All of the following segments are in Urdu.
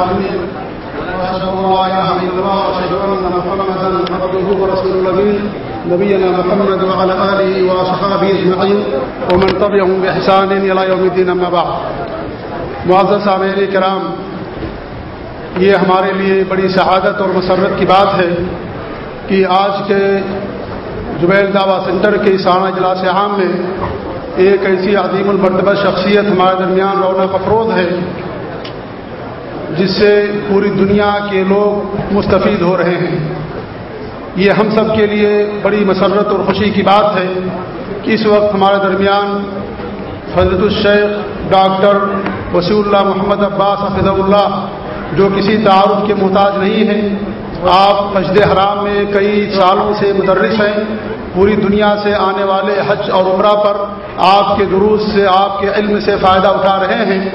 العالمين وأشهد أن لا إله إلا الله وأشهد أن محمدا عبده ورسوله الأمين نبينا محمد وعلى آله وأصحابه أجمعين ومن تبعهم بإحسان إلى يوم الدين أما بعد معزز عامر کرام یہ ہمارے لیے بڑی سعادت اور مسرت کی بات ہے کہ آج کے جبیل دعوی سینٹر کے سانہ اجلاس عام میں ایک ایسی عظیم المرتبہ شخصیت ہمارے درمیان رونق افروز ہے جس سے پوری دنیا کے لوگ مستفید ہو رہے ہیں۔ یہ ہم سب کے لیے بڑی مسرت اور خوشی کی بات ہے کہ اس وقت ہمارے درمیان فضرت الشیخ ڈاکٹر وسیع اللہ محمد عباس حفظ اللہ، جو کسی تعارف کے محتاج نہیں ہیں، آپ مسجد حرام میں کئی سالوں سے مدرس ہیں، پوری دنیا سے آنے والے حج اور عمرہ پر آپ کے دروس سے، آپ کے علم سے فائدہ اٹھا رہے ہیں۔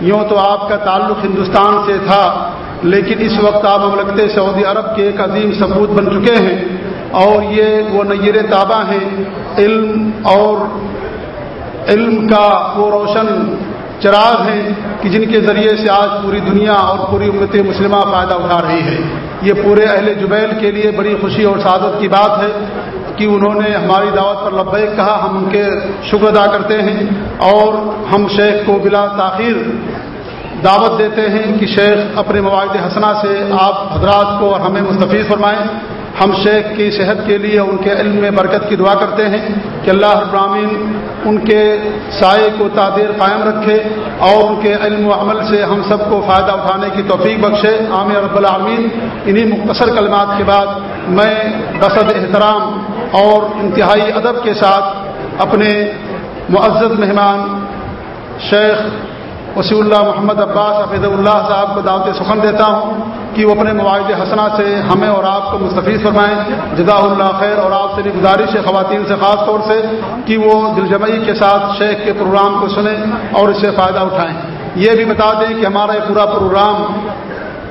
یوں تو آپ کا تعلق ہندوستان سے تھا، لیکن اس وقت آپ مملکت سعودی عرب کے ایک عظیم ثبوت بن چکے ہیں اور یہ وہ نیر تابہ ہیں۔ علم اور علم کا وہ روشن چراغ ہیں کہ جن کے ذریعے سے آج پوری دنیا اور پوری امت مسلمہ فائدہ اٹھا رہی ہے۔ یہ پورے اہل جبیل کے لیے بڑی خوشی اور سعادت کی بات ہے۔ کہ انہوں نے ہماری دعوت پر لبیک کہا، ہم ان کے شکر ادا کرتے ہیں اور ہم شیخ کو بلا تاخیر دعوت دیتے ہیں کہ شیخ اپنے مواعد حسنہ سے آپ حضرات کو اور ہمیں مستفید فرمائیں۔ ہم شیخ کی صحت کے لیے ان کے علم میں برکت کی دعا کرتے ہیں کہ اللہ ابراہین ان کے سائے کو تعدیر قائم رکھے اور ان کے علم و عمل سے ہم سب کو فائدہ اٹھانے کی توفیق بخشے۔ عام رب العامین انہی مختصر کلمات کے بعد میں بسد احترام اور انتہائی ادب کے ساتھ اپنے معزز مہمان شیخ وسیع اللہ محمد عباس حفیظ اللہ صاحب کو دعوت سخن دیتا ہوں کہ وہ اپنے مواعد حسنہ سے ہمیں اور آپ کو مستفید فرمائیں۔ جزا اللہ خیر اور آپ سے بھی گزارش ہے خواتین سے خاص طور سے کہ وہ دلجمعی کے ساتھ شیخ کے پروگرام کو سنیں اور اس سے فائدہ اٹھائیں۔ یہ بھی بتا دیں کہ ہمارا یہ پورا پروگرام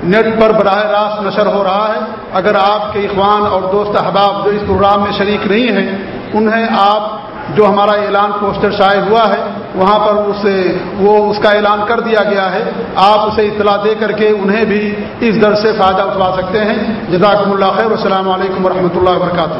نیٹ پر براہ راست نشر ہو رہا ہے۔ اگر آپ کے اخوان اور دوست احباب جو اس پروگرام میں شریک نہیں ہیں، انہیں آپ جو ہمارا اعلان پوسٹر شائع ہوا ہے، وہاں پر اسے وہ اس کا اعلان کر دیا گیا ہے۔ آپ اسے اطلاع دے کر کے انہیں بھی اس در سے فائدہ اٹھوا سکتے ہیں۔ جزاکم اللہ خیر السلام علیکم ورحمۃ اللہ وبرکاتہ۔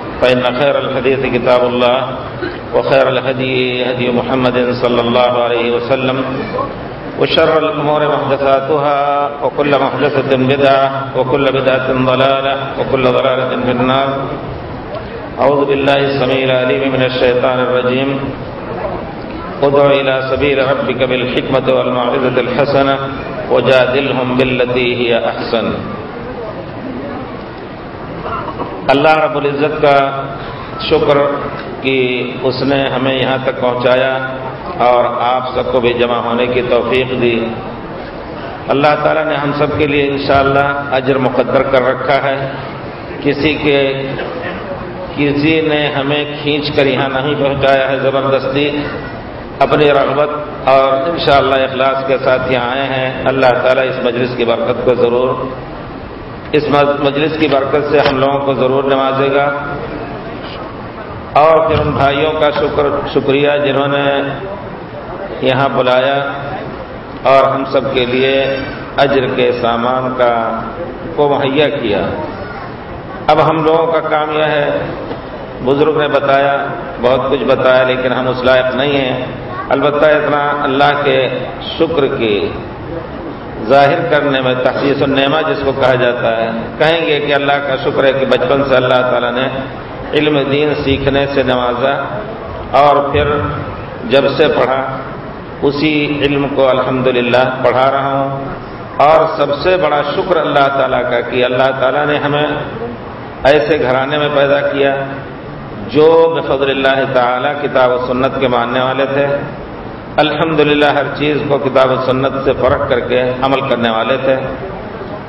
فإن خير الحديث كتاب الله وخير الهدي هدي محمد صلى الله عليه وسلم وشر الأمور محدثاتها وكل محدثة بدعة وكل بدعة ضلالة وكل ضلالة في النار. أعوذ بالله السميع العليم من الشيطان الرجيم. ادع إلى سبيل ربك بالحكمة والموعظة الحسنة وجادلهم بالتي هي أحسن. اللہ رب العزت کا شکر کہ اس نے ہمیں یہاں تک پہنچایا اور آپ سب کو بھی جمع ہونے کی توفیق دی۔ اللہ تعالیٰ نے ہم سب کے لیے انشاءاللہ اجر مقدر کر رکھا ہے۔ کسی کے کسی نے ہمیں کھینچ کر یہاں نہیں پہنچایا ہے زبردستی۔ اپنی رغبت اور انشاءاللہ اخلاص کے ساتھ یہاں آئے ہیں۔ اللہ تعالیٰ اس مجلس کی برکت کو ضرور اس مجلس کی برکت سے ہم لوگوں کو ضرور نوازے گا۔ اور پھر ان بھائیوں کا شکر، شکریہ جنہوں نے یہاں بلایا۔ اور ہم سب کے لیے اجر کے سامان کا کو مہیا کیا۔ اب ہم لوگوں کا کام یہ ہے، بزرگ نے بتایا، بہت کچھ بتایا، لیکن ہم اس لائق نہیں ہیں۔ البتہ اتنا اللہ کے شکر کی ظاہر کرنے میں تحفیظ النعمہ جس کو کہا جاتا ہے۔ کہیں گے کہ اللہ کا شکر ہے کہ بچپن سے اللہ تعالیٰ نے علم دین سیکھنے سے نوازا اور پھر جب سے پڑھا، اسی علم کو الحمدللہ پڑھا رہا ہوں۔ اور سب سے بڑا شکر اللہ تعالیٰ کا کہ اللہ تعالیٰ نے ہمیں ایسے گھرانے میں پیدا کیا جو بفضل اللہ تعالی کتاب و سنت کے ماننے والے تھے۔ الحمد ہر چیز کو کتاب و سنت سے فرق کر کے عمل کرنے والے تھے۔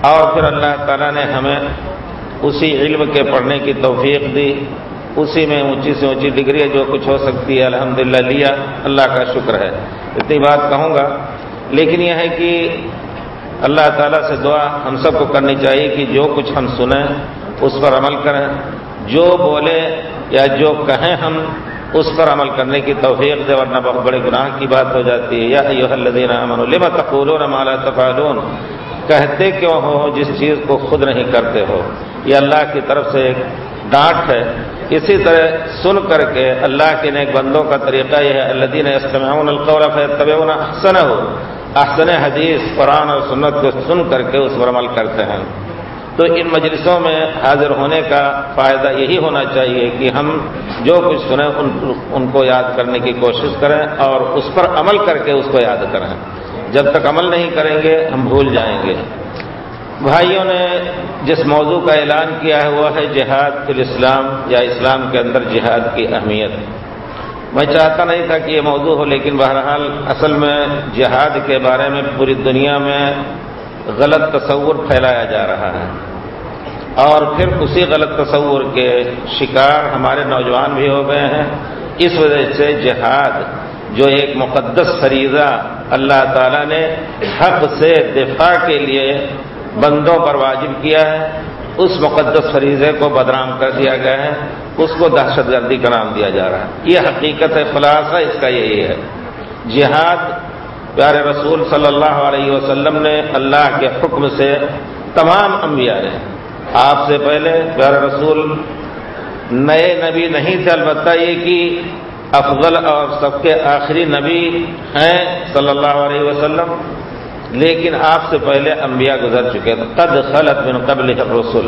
اور پھر اللہ تعالیٰ نے ہمیں اسی علم کے پڑھنے کی توفیق دی۔ اسی میں اونچی سے اونچی ڈگری جو کچھ ہو سکتی ہے الحمد لیا۔ اللہ کا شکر ہے۔ اتنی بات کہوں گا۔ لیکن یہ ہے کہ اللہ تعالیٰ سے دعا ہم سب کو کرنی چاہیے کہ جو کچھ ہم سنیں، اس پر عمل کریں۔ جو بولے یا جو کہیں ہم اس پر عمل کرنے کی توفیق دے ورنہ بہت بڑے گناہ کی بات ہو جاتی ہے۔ یا لما تقولون ما لا تفعلون؟ کہتے کیوں ہو جس چیز کو خود نہیں کرتے ہو؟ یہ اللہ کی طرف سے ایک ڈانٹ ہے۔ اسی طرح سن کر کے اللہ کے نیک بندوں کا طریقہ یہ ہے اللہ القول فیتبعون احسن ہو احسن حدیث، قرآن اور سنت کو سن کر کے اس پر عمل کرتے ہیں۔ تو ان مجلسوں میں حاضر ہونے کا فائدہ یہی ہونا چاہیے کہ ہم جو کچھ سنیں، ان ان کو یاد کرنے کی کوشش کریں اور اس پر عمل کر کے اس کو یاد کریں۔ جب تک عمل نہیں کریں گے، ہم بھول جائیں گے۔ بھائیوں نے جس موضوع کا اعلان کیا ہے وہ ہے، جہاد فی الاسلام یا اسلام کے اندر جہاد کی اہمیت۔ میں چاہتا نہیں تھا کہ یہ موضوع ہو، لیکن بہرحال اصل میں جہاد کے بارے میں پوری دنیا میں غلط تصور پھیلایا جا رہا ہے۔ اور پھر اسی غلط تصور کے شکار ہمارے نوجوان بھی ہو گئے ہیں۔ اس وجہ سے جہاد، جو ایک مقدس فریضہ اللہ تعالی نے حق سے دفاع کے لیے بندوں پر واجب کیا ہے، اس مقدس فریضے کو بدنام کر دیا گیا ہے۔ اس کو دہشت گردی کا نام دیا جا رہا ہے۔ یہ حقیقت خلاصہ اس کا یہی ہے۔ جہاد پیارے رسول صلی اللہ علیہ وسلم نے اللہ کے حکم سے تمام انبیاء نے آپ سے پہلے پیارے رسول نئے نبی نہیں تھے، البتہ یہ کہ افضل اور سب کے آخری نبی ہیں صلی اللہ علیہ وسلم، لیکن آپ سے پہلے انبیاء گزر چکے تھے۔ قد خلط من قبل رسول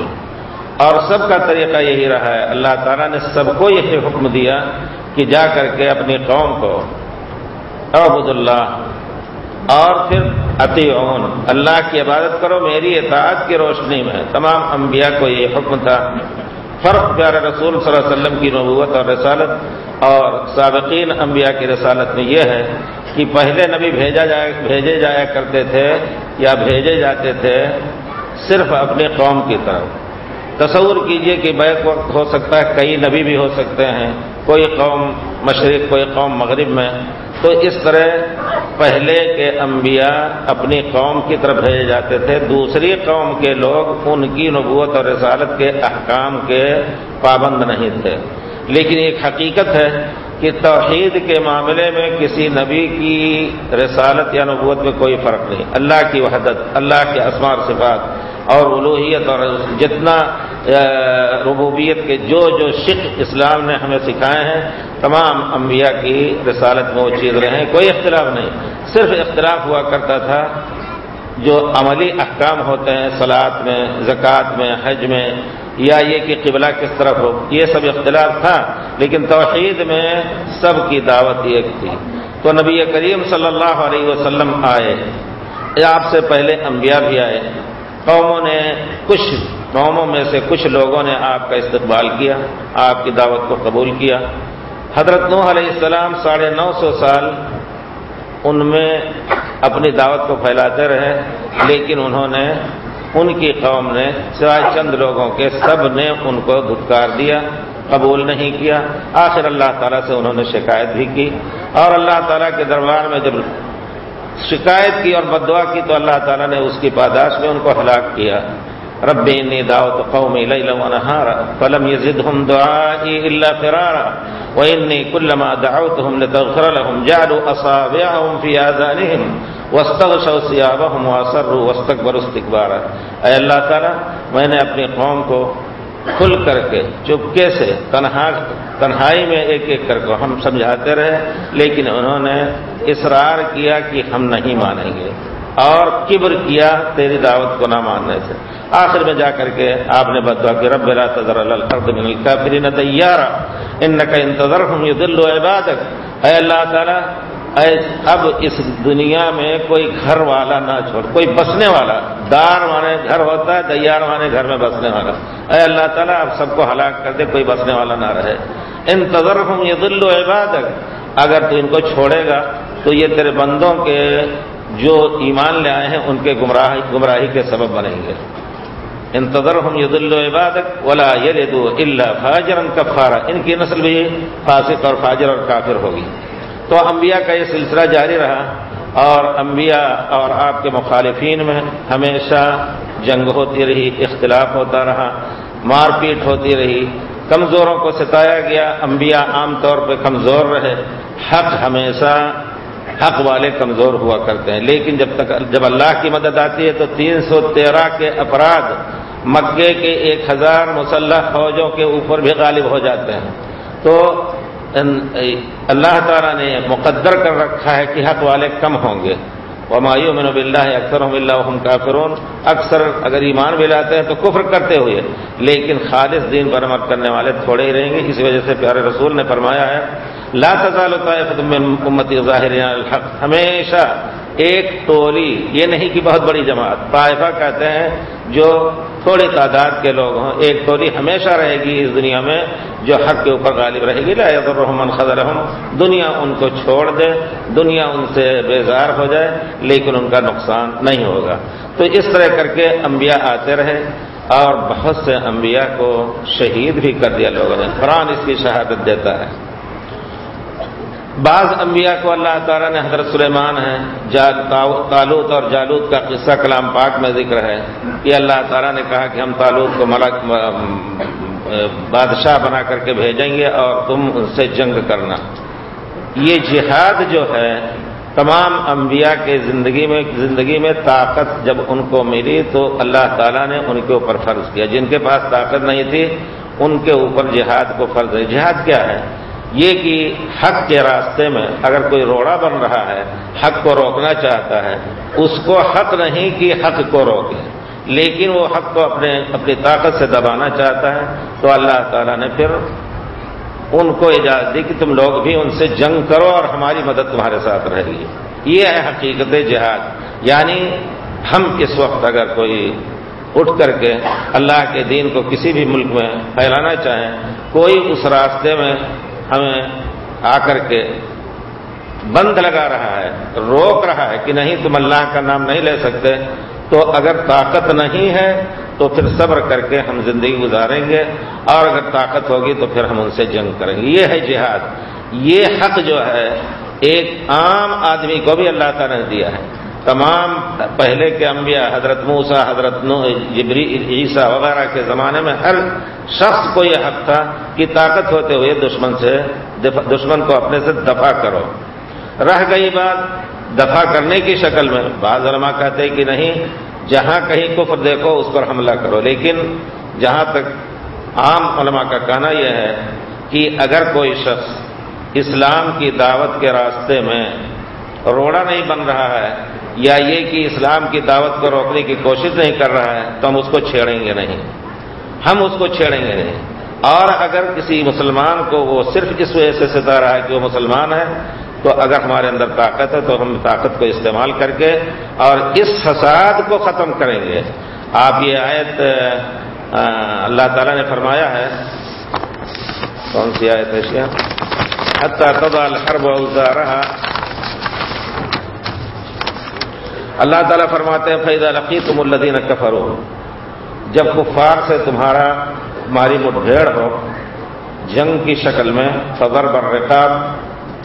اور سب کا طریقہ یہی رہا ہے۔ اللہ تعالیٰ نے سب کو یہ حکم دیا کہ جا کر کے اپنی قوم کو عبد اللہ اور پھر عطیون اللہ کی عبادت کرو، میری اطاعت کی روشنی میں۔ تمام انبیاء کو یہ حکم تھا۔ فرق پیارے رسول صلی اللہ علیہ وسلم کی نبوت اور رسالت، اور سابقین انبیاء کی رسالت میں یہ ہے کہ پہلے نبی بھیجا جائے بھیجے جایا کرتے تھے یا بھیجے جاتے تھے صرف اپنے قوم کی طرف۔ تصور کیجیے کہ بیک وقت ہو سکتا ہے کئی نبی بھی ہو سکتے ہیں۔ کوئی قوم مشرق، کوئی قوم مغرب میں۔ تو اس طرح پہلے کے انبیاء اپنی قوم کی طرف بھیجے جاتے تھے۔ دوسری قوم کے لوگ ان کی نبوت اور رسالت کے احکام کے پابند نہیں تھے۔ لیکن ایک حقیقت ہے کہ توحید کے معاملے میں کسی نبی کی رسالت یا نبوت میں کوئی فرق نہیں۔ اللہ کی وحدت، اللہ کے اسمار صفات۔ اور الوحیت اور جتنا ربوبیت کے جو جو شک اسلام نے ہمیں سکھائے ہیں، تمام انبیاء کی رسالت میں وہ چیز رہے ہیں، کوئی اختلاف نہیں۔ صرف اختلاف ہوا کرتا تھا، جو عملی احکام ہوتے ہیں سلاد میں، زکوٰۃ میں، حج میں، یا یہ کہ قبلہ کس طرف ہو، یہ سب اختلاف تھا، لیکن توحید میں سب کی دعوت ایک تھی۔ تو نبی کریم صلی اللہ علیہ وسلم آئے۔ آپ سے پہلے انبیاء بھی آئے۔ قوموں نے کچھ قوموں میں سے کچھ لوگوں نے آپ کا استقبال کیا، آپ کی دعوت کو قبول کیا۔ حضرت نوح علیہ السلام ساڑھے نو سو سال ان میں اپنی دعوت کو پھیلاتے رہے، لیکن انہوں نے ان کی قوم نے سوائے چند لوگوں کے سب نے ان کو دھتکار دیا، قبول نہیں کیا۔ آخر اللہ تعالیٰ سے انہوں نے شکایت بھی کی۔ اور اللہ تعالیٰ کے دربار میں جب شکایت کی اور بدعا کی تو اللہ تعالیٰ نے اس کی پاداش میں ان کو ہلاک کیا۔ رب انی دعوت قومی لیلا ونہارا فلم یزدہم دعائی الا فرارا وانی کلما دعوتہم لتغفر لهم جعلوا اصابعهم فی آذانہم واستغشوا ثيابهم واصروا واستكبروا استكبارا اے اللہ تعالی، میں نے اپنی قوم کو کھل کر کے چپکے سے تنہا تنہائی میں ایک ایک کر کے ہم سمجھاتے رہے، لیکن انہوں نے اصرار کیا کہ ہم نہیں مانیں گے اور کبر کیا تیری دعوت کو نہ ماننے سے۔ آخر میں جا کر کے آپ نے بدوا کہ رب لا تذر الارض من الكافرین دیارا انك انتظرهم يضلوا عبادك اے اللہ تعالی اب اس دنیا میں کوئی گھر والا نہ چھوڑ، کوئی بسنے والا، دار مانے گھر ہوتا ہے، دیار مانے گھر میں بسنے والا۔ اے اللہ تعالیٰ، اب سب کو ہلاک کر دے، کوئی بسنے والا نہ رہے۔ ان ہوں یہ دل و عبادت اگر تو ان کو چھوڑے گا، تو یہ تیرے بندوں کے جو ایمان لے آئے ہیں، ان کے گمراہی گمراہی کے سبب بنیں گے۔ انتظر ہم ید عبادت ولا یدو اللہ فاجر کفارا۔ ان کی نسل بھی فاسق اور فاجر اور کافر ہوگی۔ تو انبیاء کا یہ سلسلہ جاری رہا اور انبیاء اور آپ کے مخالفین میں ہمیشہ جنگ ہوتی رہی، اختلاف ہوتا رہا، مار پیٹ ہوتی رہی۔ کمزوروں کو ستایا گیا، انبیاء عام طور پہ کمزور رہے۔ حق ہمیشہ حق والے کمزور ہوا کرتے ہیں۔ لیکن جب تک جب اللہ کی مدد آتی ہے تو تین سو تیرہ کے افراد مکے کے ایک ہزار مسلح فوجوں کے اوپر بھی غالب ہو جاتے ہیں۔ تو اللہ تعالیٰ نے مقدر کر رکھا ہے کہ حق والے کم ہوں گے۔ وہ مایو میں نب اللہ اکثر ہم کافرون اکثر اگر ایمان بھی لاتے ہیں تو کفر کرتے ہوئے۔ لیکن خالص دین پر عمل کرنے والے تھوڑے ہی رہیں گے۔ اسی وجہ سے پیارے رسول نے فرمایا ہے، لا تزال امتی ظاہر الحق۔ ہمیشہ ایک ٹولی یہ نہیں کہ بہت بڑی جماعت، طائفہ کہتے ہیں جو تھوڑی تعداد کے لوگ ہوں، ایک ٹولی ہمیشہ رہے گی اس دنیا میں جو حق کے اوپر غالب رہے گی، لا الرحمن خزرحم دنیا ان کو چھوڑ دے، دنیا ان سے بیزار ہو جائے، لیکن ان کا نقصان نہیں ہوگا۔ تو اس طرح کر کے انبیاء آتے رہے اور بہت سے انبیاء کو شہید بھی کر دیا لوگوں نے، قرآن اس کی شہادت دیتا ہے۔ بعض انبیاء کو اللہ تعالیٰ نے حضرت سلیمان ہے تالوت اور جالوت کا قصہ کلام پاک میں ذکر ہے۔ کہ اللہ تعالیٰ نے کہا کہ ہم تالوت کو ملک بادشاہ بنا کر کے بھیجیں گے اور تم ان سے جنگ کرنا۔ یہ جہاد جو ہے، تمام انبیاء کے زندگی میں زندگی میں طاقت جب ان کو ملی تو اللہ تعالیٰ نے ان کے اوپر فرض کیا۔ جن کے پاس طاقت نہیں تھی، ان کے اوپر جہاد کو فرض ہے۔ جہاد کیا ہے؟ یہ کہ حق کے راستے میں اگر کوئی روڑا بن رہا ہے، حق کو روکنا چاہتا ہے، اس کو حق نہیں کہ حق کو روکے۔ لیکن وہ حق کو اپنے، اپنی طاقت سے دبانا چاہتا ہے، تو اللہ تعالیٰ نے پھر ان کو اجازت دی کہ تم لوگ بھی ان سے جنگ کرو اور ہماری مدد تمہارے ساتھ رہے۔ گی یہ ہے حقیقت جہاد۔ یعنی ہم اس وقت اگر کوئی اٹھ کر کے اللہ کے دین کو کسی بھی ملک میں پھیلانا چاہیں، کوئی اس راستے میں ہمیں آ کر کے بند لگا رہا ہے، روک رہا ہے کہ نہیں، تم اللہ کا نام نہیں لے سکتے۔ تو اگر طاقت نہیں ہے، تو پھر صبر کر کے ہم زندگی گزاریں گے۔ اور اگر طاقت ہوگی، تو پھر ہم ان سے جنگ کریں گے۔ یہ ہے جہاد۔ یہ حق جو ہے، ایک عام آدمی کو بھی اللہ تعالیٰ نے دیا ہے۔ تمام پہلے کے انبیاء، حضرت موسا حضرت جبری عیسیٰ وغیرہ کے زمانے میں ہر شخص کو یہ حق تھا کہ طاقت ہوتے ہوئے دشمن سے دشمن کو اپنے سے دفاع کرو۔ رہ گئی بات دفاع کرنے کی شکل میں۔ بعض علماء کہتے ہیں کہ نہیں، جہاں کہیں کفر دیکھو اس پر حملہ کرو۔ لیکن جہاں تک عام علماء کا کہنا یہ ہے کہ اگر کوئی شخص اسلام کی دعوت کے راستے میں روڑا نہیں بن رہا ہے یا یہ کہ اسلام کی دعوت کو روکنے کی کوشش نہیں کر رہا ہے تو ہم اس کو چھیڑیں گے نہیں۔ ہم اس کو چھیڑیں گے نہیں۔ اور اگر کسی مسلمان کو وہ صرف اس وجہ سے ستا رہا ہے کہ وہ مسلمان ہے، تو اگر ہمارے اندر طاقت ہے، تو ہم طاقت کو استعمال کر کے اور اس فساد کو ختم کریں گے۔ آپ یہ آیت اللہ تعالیٰ نے فرمایا ہے۔ کون سی آیت ہے حتیٰ تبا الحرب رہا اللہ تعالیٰ فرماتے ہیں فیض القی تم الدین کفرو جب کفار سے تمہارا تمہاری مٹھیڑ ہو، جنگ کی شکل میں فضر برقاب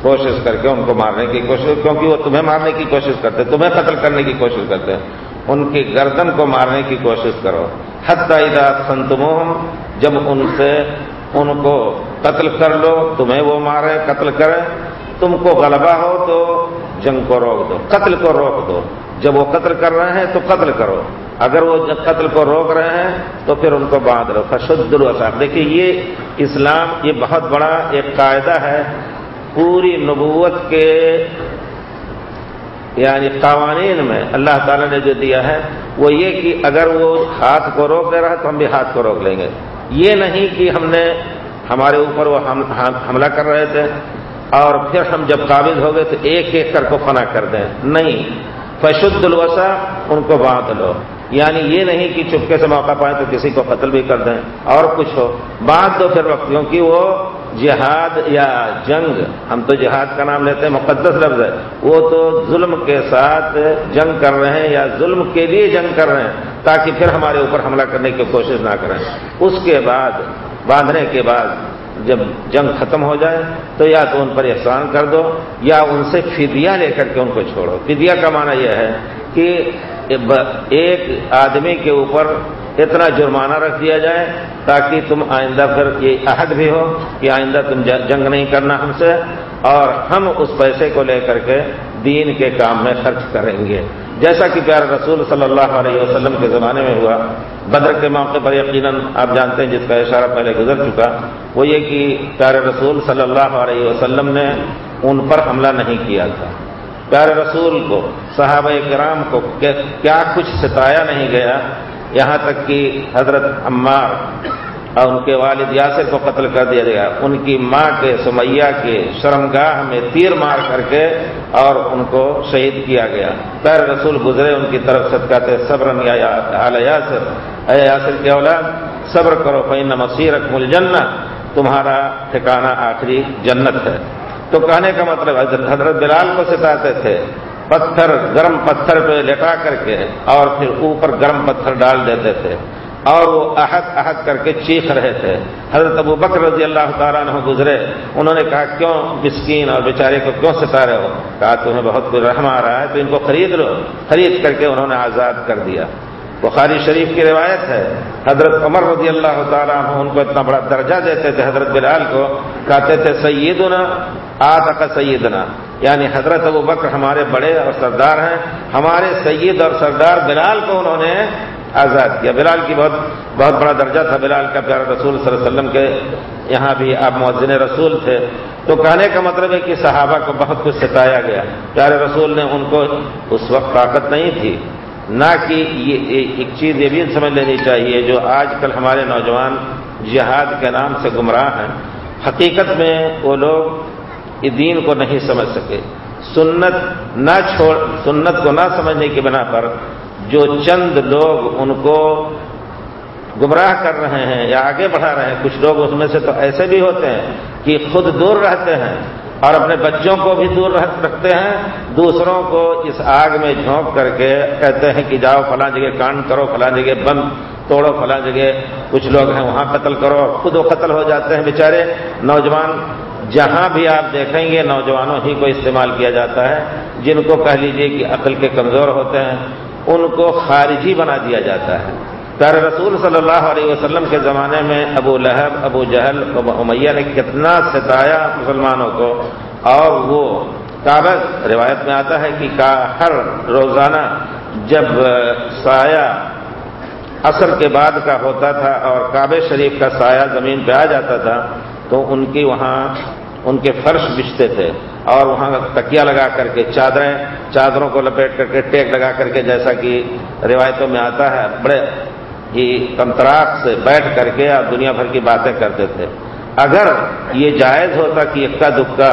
کوشش کر کے ان کو مارنے کی کوشش، کیونکہ وہ تمہیں مارنے کی کوشش کرتے، تمہیں قتل کرنے کی کوشش کرتے، ان کی گردن کو مارنے کی کوشش کرو۔ حتیٰ سنتم جب ان سے ان کو قتل کر لو، تمہیں وہ مارے، قتل کرے، تم کو غلبہ ہو تو جنگ کو روک دو، قتل کو روک دو۔ جب وہ قتل کر رہے ہیں تو قتل کرو۔ اگر وہ قتل کو روک رہے ہیں تو پھر ان کو باندھ لو فشد الوساق دیکھیے، یہ اسلام، یہ بہت بڑا ایک قاعدہ ہے۔ پوری نبوت کے یعنی قوانین میں اللہ تعالیٰ نے جو دیا ہے، وہ یہ کہ اگر وہ ہاتھ کو روک دے رہا ہے تو ہم بھی ہاتھ کو روک لیں گے۔ یہ نہیں کہ ہم نے، ہمارے اوپر وہ حملہ کر رہے تھے۔ اور پھر ہم جب قابض ہو گئے تو ایک ایک کر کو فنا کر دیں۔ نہیں، فشد الوسا ان کو باندھ لو۔ یعنی یہ نہیں کہ چپکے سے موقع پائیں تو کسی کو قتل بھی کر دیں۔ اور کچھ ہو۔ باندھ دو پھر وقت کیونکہ وہ جہاد یا جنگ، ہم تو جہاد کا نام لیتے ہیں، مقدس لفظ ہے۔ وہ تو ظلم کے ساتھ جنگ کر رہے ہیں یا ظلم کے لیے جنگ کر رہے ہیں، تاکہ پھر ہمارے اوپر حملہ کرنے کی کوشش نہ کریں۔ اس کے بعد، باندھنے کے بعد جب جنگ ختم ہو جائے تو یا تو ان پر احسان کر دو، یا ان سے فدیہ لے کر کے ان کو چھوڑو۔ فدیہ کا معنی یہ ہے کہ ایک آدمی کے اوپر اتنا جرمانہ رکھ دیا جائے تاکہ تم آئندہ پھر یہ عہد بھی ہو کہ آئندہ تم جنگ نہیں کرنا ہم سے۔ اور ہم اس پیسے کو لے کر کے دین کے کام میں خرچ کریں گے۔ جیسا کہ پیارے رسول صلی اللہ علیہ وسلم کے زمانے میں ہوا، بدر کے موقع پر یقیناً آپ جانتے ہیں جس کا اشارہ پہلے گزر چکا، وہ یہ کہ پیارے رسول صلی اللہ علیہ وسلم نے ان پر حملہ نہیں کیا تھا۔ پیارے رسول کو، صحابہ کرام کو کیا کچھ ستایا نہیں گیا، یہاں تک کہ حضرت عمار اور ان کے والد یاسر کو قتل کر دیا گیا۔ ان کی ماں کے سمیہ کے شرمگاہ میں تیر مار کر کے اور ان کو شہید کیا گیا۔ پیر رسول گزرے ان کی طرف ستکاتے صبر یاسر، اے یاسر کے اولاد، صبر کرو فین مسیرت مل تمہارا ٹھکانا آخری جنت ہے۔ تو کہنے کا مطلب حضرت بلال کو ستاتے تھے، پتھر، گرم پتھر پہ لٹا کر کے اور پھر اوپر گرم پتھر ڈال دیتے تھے۔ اور وہ عہد عہد کر کے چیخ رہے تھے۔ حضرت ابو بکر رضی اللہ تعالیٰ نے گزرے۔ انہوں نے کہا، کیوں مسکین اور بیچارے کو کیوں ستا رہے ہو؟ کہا تمہیں بہت کچھ رحم آ رہا ہے، تو ان کو خرید لو۔ خرید کر کے انہوں نے آزاد کر دیا۔ بخاری شریف کی روایت ہے۔ حضرت عمر رضی اللہ تعالیٰ ان کو اتنا بڑا درجہ دیتے تھے، حضرت بلال کو کہتے تھے، سیدنا آتا کا سیدنا یعنی حضرت ابو بکر ہمارے بڑے اور سردار ہیں۔ ہمارے سید اور سردار بلال کو انہوں نے آزاد کیا۔ بلال کی بہت بہت بڑا درجہ تھا بلال کا پیارا رسول صلی اللہ علیہ وسلم کے یہاں بھی آپ مؤذن رسول تھے۔ تو کہنے کا مطلب ہے کہ صحابہ کو بہت کچھ ستایا گیا۔ پیارے رسول نے ان کو اس وقت طاقت نہیں تھی۔ نہ کہ یہ ایک چیز یہ بھی سمجھ لینی چاہیے جو آج کل ہمارے نوجوان جہاد کے نام سے گمراہ ہیں۔ حقیقت میں وہ لوگ دین کو نہیں سمجھ سکے۔ سنت نہ چھوڑ سنت کو نہ سمجھنے کی بنا پر جو چند لوگ ان کو گمراہ کر رہے ہیں یا آگے بڑھا رہے ہیں، کچھ لوگ اس میں سے تو ایسے بھی ہوتے ہیں کہ خود دور رہتے ہیں اور اپنے بچوں کو بھی دور رکھتے ہیں، دوسروں کو اس آگ میں جھونک کر کے کہتے ہیں کہ جاؤ فلاں جگہ کانڈ کرو، فلاں جگہ بند توڑو، فلاں جگہ کچھ لوگ ہیں وہاں قتل کرو، خود وہ قتل ہو جاتے ہیں بیچارے۔ نوجوان جہاں بھی آپ دیکھیں گے، نوجوانوں ہی کو استعمال کیا جاتا ہے، جن کو کہہ لیجیے کہ عقل کے کمزور ہوتے ہیں۔ ان کو خارجی بنا دیا جاتا ہے۔ پیار رسول صلی اللہ علیہ وسلم کے زمانے میں ابو لہب، ابو جہل، ابو امیہ نے کتنا ستایا مسلمانوں کو۔ اور وہ کاغذ روایت میں آتا ہے کہ ہر روزانہ جب سایہ اثر کے بعد کا ہوتا تھا اور کعبے شریف کا سایہ زمین پہ آ جاتا تھا تو ان کی وہاں ان کے فرش بچتے تھے۔ اور وہاں تکیا لگا کر کے چادریں، چادروں کو لپیٹ کر کے ٹیک لگا کر کے جیسا کہ روایتوں میں آتا ہے، بڑے ہی کنتراک سے بیٹھ کر کے آپ دنیا بھر کی باتیں کرتے تھے۔ اگر یہ جائز ہوتا کہ اکا دکا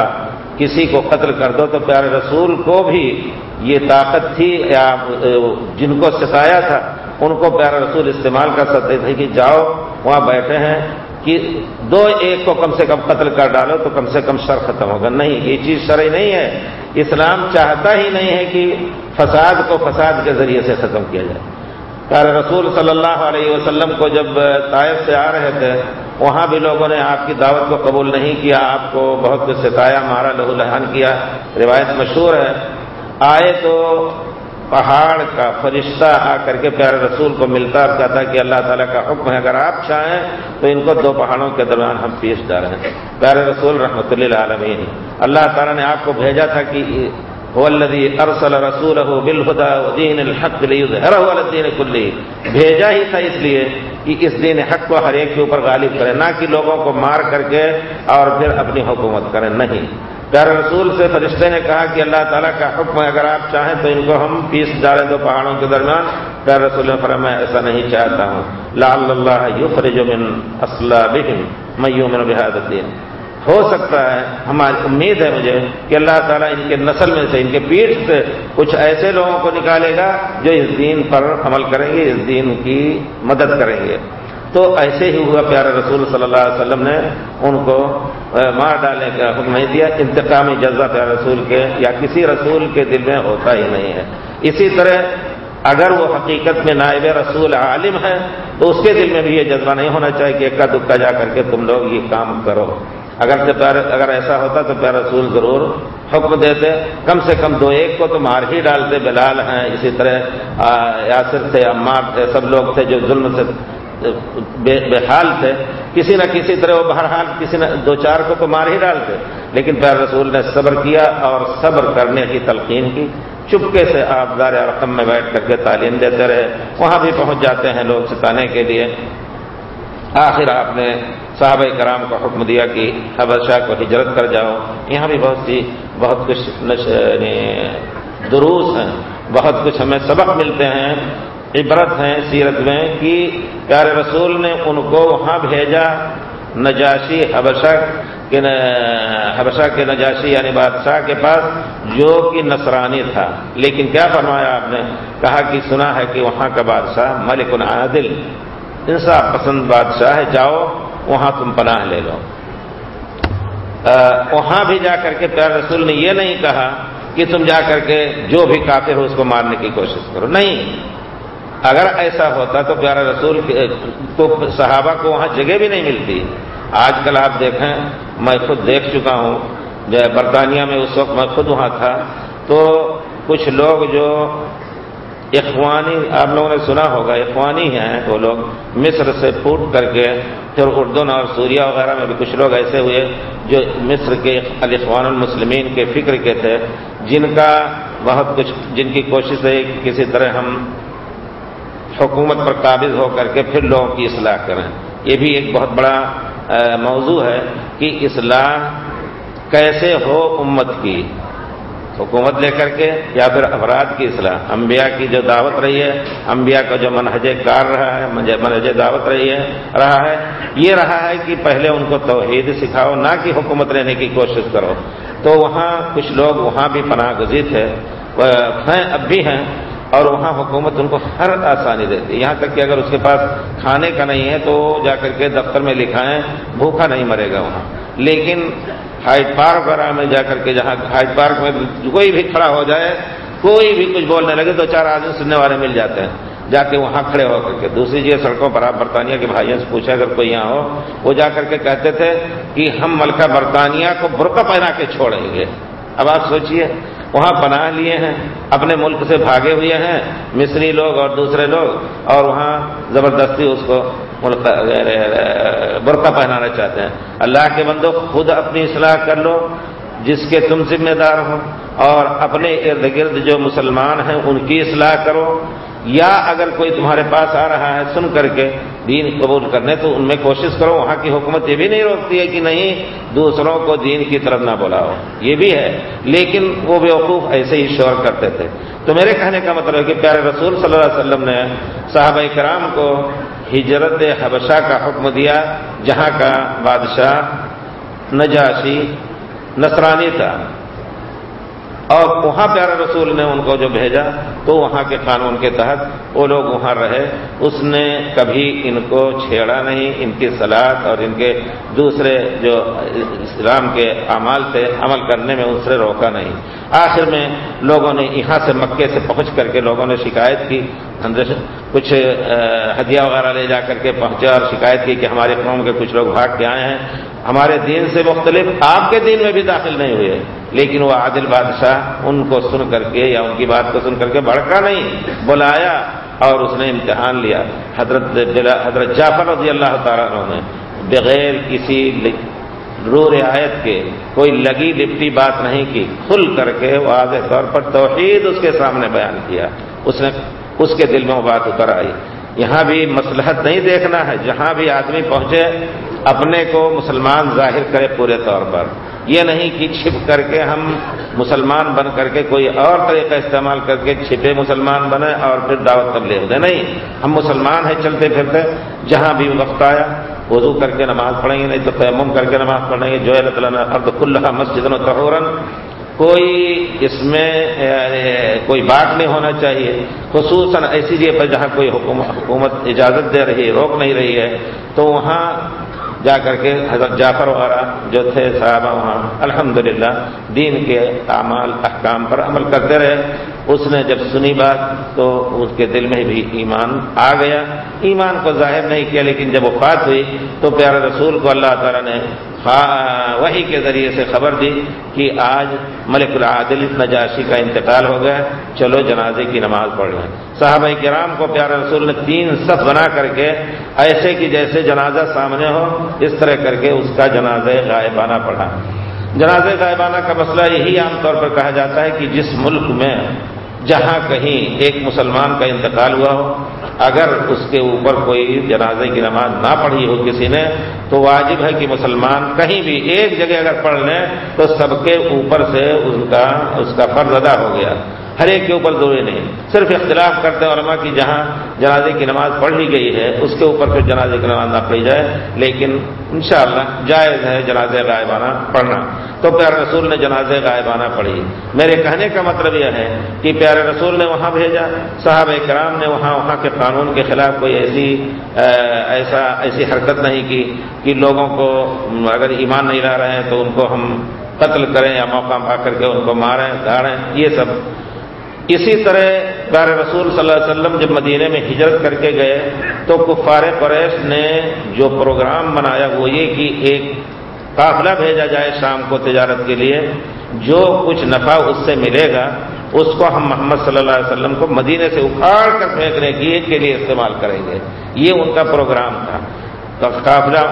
کسی کو قتل کر دو تو پیارے رسول کو بھی یہ طاقت تھی یا جن کو ستایا تھا، ان کو پیارا رسول استعمال کر سکتے تھے کہ جاؤ، وہاں بیٹھے ہیں کہ دو ایک کو کم سے کم قتل کر ڈالو تو کم سے کم شر ختم ہوگا۔ نہیں، یہ چیز شرعی نہیں ہے۔ اسلام چاہتا ہی نہیں ہے کہ فساد کو فساد کے ذریعے سے ختم کیا جائے۔ پیارے رسول صلی اللہ علیہ وسلم کو جب طائف سے آ رہے تھے، وہاں بھی لوگوں نے آپ کی دعوت کو قبول نہیں کیا۔ آپ کو بہت کچھ ستایا، مارا، لہو، لہان کیا۔ روایت مشہور ہے۔ آئے تو پہاڑ کا فرشتہ آ کر کے پیارے رسول کو ملتا اور کہتا کہ اللہ تعالیٰ کا حکم ہے، اگر آپ چاہیں تو ان کو دو پہاڑوں کے درمیان ہم پیش ڈال رہے ہیں۔ پیارے رسول رحمۃ اللہ عالمین اللہ تعالیٰ نے آپ کو بھیجا تھا کہ ارسل رسول الحق الدین کلی۔ بھیجا ہی تھا اس لیے کہ اس دین حق کو ہر ایک کے اوپر غالب کرے، نہ کہ لوگوں کو مار کر کے اور پھر اپنی حکومت کریں نہیں۔ پیارے رسول سے فرشتے نے کہا کہ اللہ تعالیٰ کا حکم ہے، اگر آپ چاہیں تو ان کو ہم پیس ڈالیں دو پہاڑوں کے درمیان، پیارے رسول نے فرما میں ایسا نہیں چاہتا ہوں۔ لال اللہ من اسلح بہم میومن بحاد الدین۔ ہو سکتا ہے، ہماری امید ہے مجھے کہ اللہ تعالیٰ ان کے نسل میں سے، ان کے پیٹھ سے کچھ ایسے لوگوں کو نکالے گا جو اس دین پر عمل کریں گے، اس دین کی مدد کریں گے۔ تو ایسے ہی ہوا، پیارے رسول صلی اللہ علیہ وسلم نے ان کو مار ڈالنے کا حکم نہیں دیا۔ انتقامی جذبہ پیارے رسول کے یا کسی رسول کے دل میں ہوتا ہی نہیں ہے۔ اسی طرح اگر وہ حقیقت میں نائب رسول عالم ہے، تو اس کے دل میں بھی یہ جذبہ نہیں ہونا چاہیے کہ اکا دکا جا کر کے تم لوگ یہ کام کرو۔ اگر اگر ایسا ہوتا تو پیارا رسول ضرور حکم دیتے۔ کم سے کم دو ایک کو تو مار ہی ڈالتے۔ بلال ہیں، اسی طرح یاسر تھے، عمار تھے، سب لوگ تھے جو ظلم سے بے حال تھے، کسی نہ کسی طرح وہ بہرحال کسی نہ دو چار کو تو مار ہی ڈالتے۔ لیکن پیار رسول نے صبر کیا اور صبر کرنے کی تلقین کی۔ چپکے سے آپ دار رقم میں بیٹھ کر کے تعلیم دیتے رہے۔ وہاں بھی پہنچ جاتے ہیں لوگ ستانے کے لیے۔ آخر آپ نے صحابہ کرام کو حکم دیا کہ حبشہ کو ہجرت کر جاؤ۔ یہاں بھی بہت سی، بہت کچھ یعنی دروس ہیں۔ بہت کچھ ہمیں سبق ملتے ہیں۔ عبرت ہیں، سیرت میں کہ پیارے رسول نے ان کو وہاں بھیجا، نجاشی حبشہ کے حبشہ کے نجاشی یعنی بادشاہ کے پاس، جو کہ نصرانی تھا۔ لیکن کیا فرمایا آپ نے؟ کہا کہ سنا ہے کہ وہاں کا بادشاہ ملک عادل انصاف پسند بادشاہ ہے، جاؤ، وہاں تم پناہ لے لو۔ وہاں بھی جا کر کے پیار رسول نے یہ نہیں کہا کہ تم جا کر کے جو بھی کافر ہو اس کو مارنے کی کوشش کرو۔ نہیں اگر ایسا ہوتا تو پیارا رسول تو صحابہ کو وہاں جگہ بھی نہیں ملتی۔ آج کل آپ دیکھیں، میں خود دیکھ چکا ہوں۔ جو برطانیہ میں اس وقت میں خود وہاں تھا۔ تو کچھ لوگ جو اخوانی، آپ لوگوں نے سنا ہوگا، اخوانی ہیں وہ لوگ۔ مصر سے پھوٹ کر کے پھر اردن اور سوریا وغیرہ میں بھی کچھ لوگ ایسے ہوئے جو مصر کے الاخوان المسلمین کے فکر کے تھے۔ جن کا بہت کچھ، جن کی کوشش ہے کسی طرح ہم حکومت پر قابض ہو کر کے پھر لوگوں کی اصلاح کریں۔ یہ بھی ایک بہت بڑا موضوع ہے کہ اصلاح کیسے ہو امت کی۔ حکومت لے کر کے یا پھر افراد کی اصلاح۔ انبیاء کی جو دعوت رہی ہے، انبیاء کا جو منہج کار رہا ہے، منہج دعوت رہی ہے، رہا ہے۔ یہ رہا ہے کہ پہلے ان کو توحید سکھاؤ، نہ کہ حکومت لینے کی کوشش کرو۔ تو وہاں کچھ لوگ وہاں بھی پناہ گزی تھے۔ ہیں اب بھی ہیں۔ اور وہاں حکومت ان کو ہر آسانی دیتی ہے۔ یہاں تک کہ اگر اس کے پاس کھانے کا نہیں ہے تو جا کر کے دفتر میں لکھائیں بھوکا نہیں مرے گا وہاں۔ لیکن ہائٹ پارک وغیرہ میں جا کر کے جہاں ہائٹ پارک میں کوئی بھی کھڑا ہو جائے، کوئی بھی کچھ بولنے لگے تو چار آدمی سننے والے مل جاتے ہیں۔ جا کے وہاں کھڑے ہو کر کے۔ دوسری چیز، سڑکوں پر آپ برطانیہ کے بھائیوں سے پوچھا اگر کوئی یہاں ہو، وہ جا کر کے کہتے تھے کہ ہم ملکہ برطانیہ کو برقع پہنا کے چھوڑیں گے۔ اب آپ سوچئے، وہاں پناہ لیے ہیں، اپنے ملک سے بھاگے ہوئے ہیں، مصری لوگ اور دوسرے لوگ، اور وہاں زبردستی اس کو برقع پہنانا چاہتے ہیں۔ اللہ کے بندو، خود اپنی اصلاح کر لو، جس کے تم ذمہ دار ہو، اور اپنے ارد گرد جو مسلمان ہیں، ان کی اصلاح کرو۔ یا اگر کوئی تمہارے پاس آ رہا ہے سن کر کے دین قبول کرنے، تو ان میں کوشش کرو، وہاں کی حکومت یہ بھی نہیں روکتی ہے کہ نہیں، دوسروں کو دین کی طرف نہ بلاؤ۔ یہ بھی ہے، لیکن وہ بیوقوف ایسے ہی شور کرتے تھے۔ تو میرے کہنے کا مطلب ہے کہ پیارے رسول صلی اللہ علیہ وسلم نے صحابہ کرام کو ہجرت حبشہ کا حکم دیا، جہاں کا بادشاہ نجاشی نصرانی تھا۔ اور وہاں پیارے رسول نے ان کو جو بھیجا تو وہاں کے قانون کے تحت وہ لوگ وہاں رہے۔ اس نے کبھی ان کو چھیڑا نہیں، ان کی سلاد اور ان کے دوسرے جو اسلام کے اعمال تھے عمل کرنے میں ان سے روکا نہیں۔ آخر میں لوگوں نے یہاں سے مکے سے پہنچ کر کے لوگوں نے شکایت کی۔ کچھ ہدیہ وغیرہ لے جا کر کے پہنچے اور شکایت کی کہ ہمارے قوم کے کچھ لوگ بھاگ کے آئے ہیں۔ ہمارے دین سے مختلف، آپ کے دین میں بھی داخل نہیں ہوئے۔ لیکن وہ عادل بادشاہ ان کو سن کر کے یا ان کی بات کو سن کر کے بھڑکا نہیں، بلایا اور اس نے امتحان لیا۔ حضرت حضرت جعفر رضی اللہ تعالیٰ نے بغیر کسی رو رعایت کے کوئی لگی لپٹی بات نہیں کی۔ کھل کر کے واضح طور پر توحید اس کے سامنے بیان کیا۔ اس نے اس کے دل میں وہ بات اتر آئی۔ یہاں بھی مسلحت نہیں دیکھنا ہے۔ جہاں بھی آدمی پہنچے، اپنے کو مسلمان ظاہر کرے پورے طور پر۔ یہ نہیں کہ چھپ کر کے ہم مسلمان بن کر کے کوئی اور طریقہ استعمال کر کے چھپے مسلمان بنے اور پھر دعوت تبلیغ دے نہیں، ہم مسلمان ہیں، چلتے پھرتے، جہاں بھی وقت آیا، وضو کر کے نماز پڑھیں گے، نہیں تو تیمم کر کے نماز پڑھیں گے۔ جو اللہ تعالیٰ ارد کلّہ مسجد و تحورن کوئی اس میں یعنی کوئی بات نہیں ہونا چاہیے۔ خصوصاً ایسی جگہ پر جہاں کوئی حکومت اجازت دے رہی ہے، روک نہیں رہی ہے، تو وہاں جا کر کے حضرت جعفر وغیرہ جو تھے صحابہ وہاں، الحمدللہ، دین کے اعمال، احکام پر عمل کرتے رہے۔ اس نے جب سنی بات تو اس کے دل میں بھی ایمان آ گیا۔ ایمان کو ظاہر نہیں کیا، لیکن جب وفات ہوئی تو پیارے رسول کو اللہ تعالیٰ نے وہی کے ذریعے سے خبر دی کہ آج ملک العادل نجاشی کا انتقال ہو گیا۔ چلو جنازے کی نماز پڑھ لیں۔ صحابہ کرام کو پیارے رسول نے تین صف بنا کر کے ایسے کہ جیسے جنازہ سامنے ہو، اس طرح کر کے اس کا جنازہ غائبانہ پڑھا۔ جنازے غائبانہ کا مسئلہ یہی عام طور پر کہا جاتا ہے کہ جس ملک میں جہاں کہیں ایک مسلمان کا انتقال ہوا ہو، اگر اس کے اوپر کوئی جنازے کی نماز نہ پڑھی ہو کسی نے، تو واجب ہے کہ مسلمان کہیں بھی ایک جگہ اگر پڑھ لیں، تو سب کے اوپر سے اس کا اس کا فرض ادا ہو گیا۔ ہر ایک کے اوپر ضروری نہیں۔ صرف اختلاف کرتے ہیں علماء کی جہاں جنازے کی نماز پڑھ لی گئی ہے، اس کے اوپر پھر جنازے کی نماز نہ پڑھی جائے، لیکن انشاءاللہ جائز ہے جنازے غائبانہ پڑھنا۔ تو پیارے رسول نے جنازے غائبانہ پڑھی۔ میرے کہنے کا مطلب یہ ہے کہ پیارے رسول نے وہاں بھیجا صاحب کرام نے وہاں وہاں کے قانون کے خلاف کوئی ایسی ایسا، ایسی حرکت نہیں کی کہ لوگوں کو اگر ایمان نہیں لا رہے ہیں تو ان کو ہم قتل کریں یا موقع پا کر کے ان کو ماریں، دھاڑیں، یہ سب۔ اسی طرح پیارے رسول صلی اللہ علیہ وسلم جب مدینے میں ہجرت کر کے گئے تو کفار قریش نے جو پروگرام بنایا وہ یہ کہ ایک قافلہ بھیجا جائے شام کو تجارت کے لیے، جو کچھ نفع اس سے ملے گا، اس کو ہم محمد صلی اللہ علیہ وسلم کو مدینے سے اکھاڑ کر پھینکنے کی کے لیے استعمال کریں گے۔ یہ ان کا پروگرام تھا۔ تو قافلہ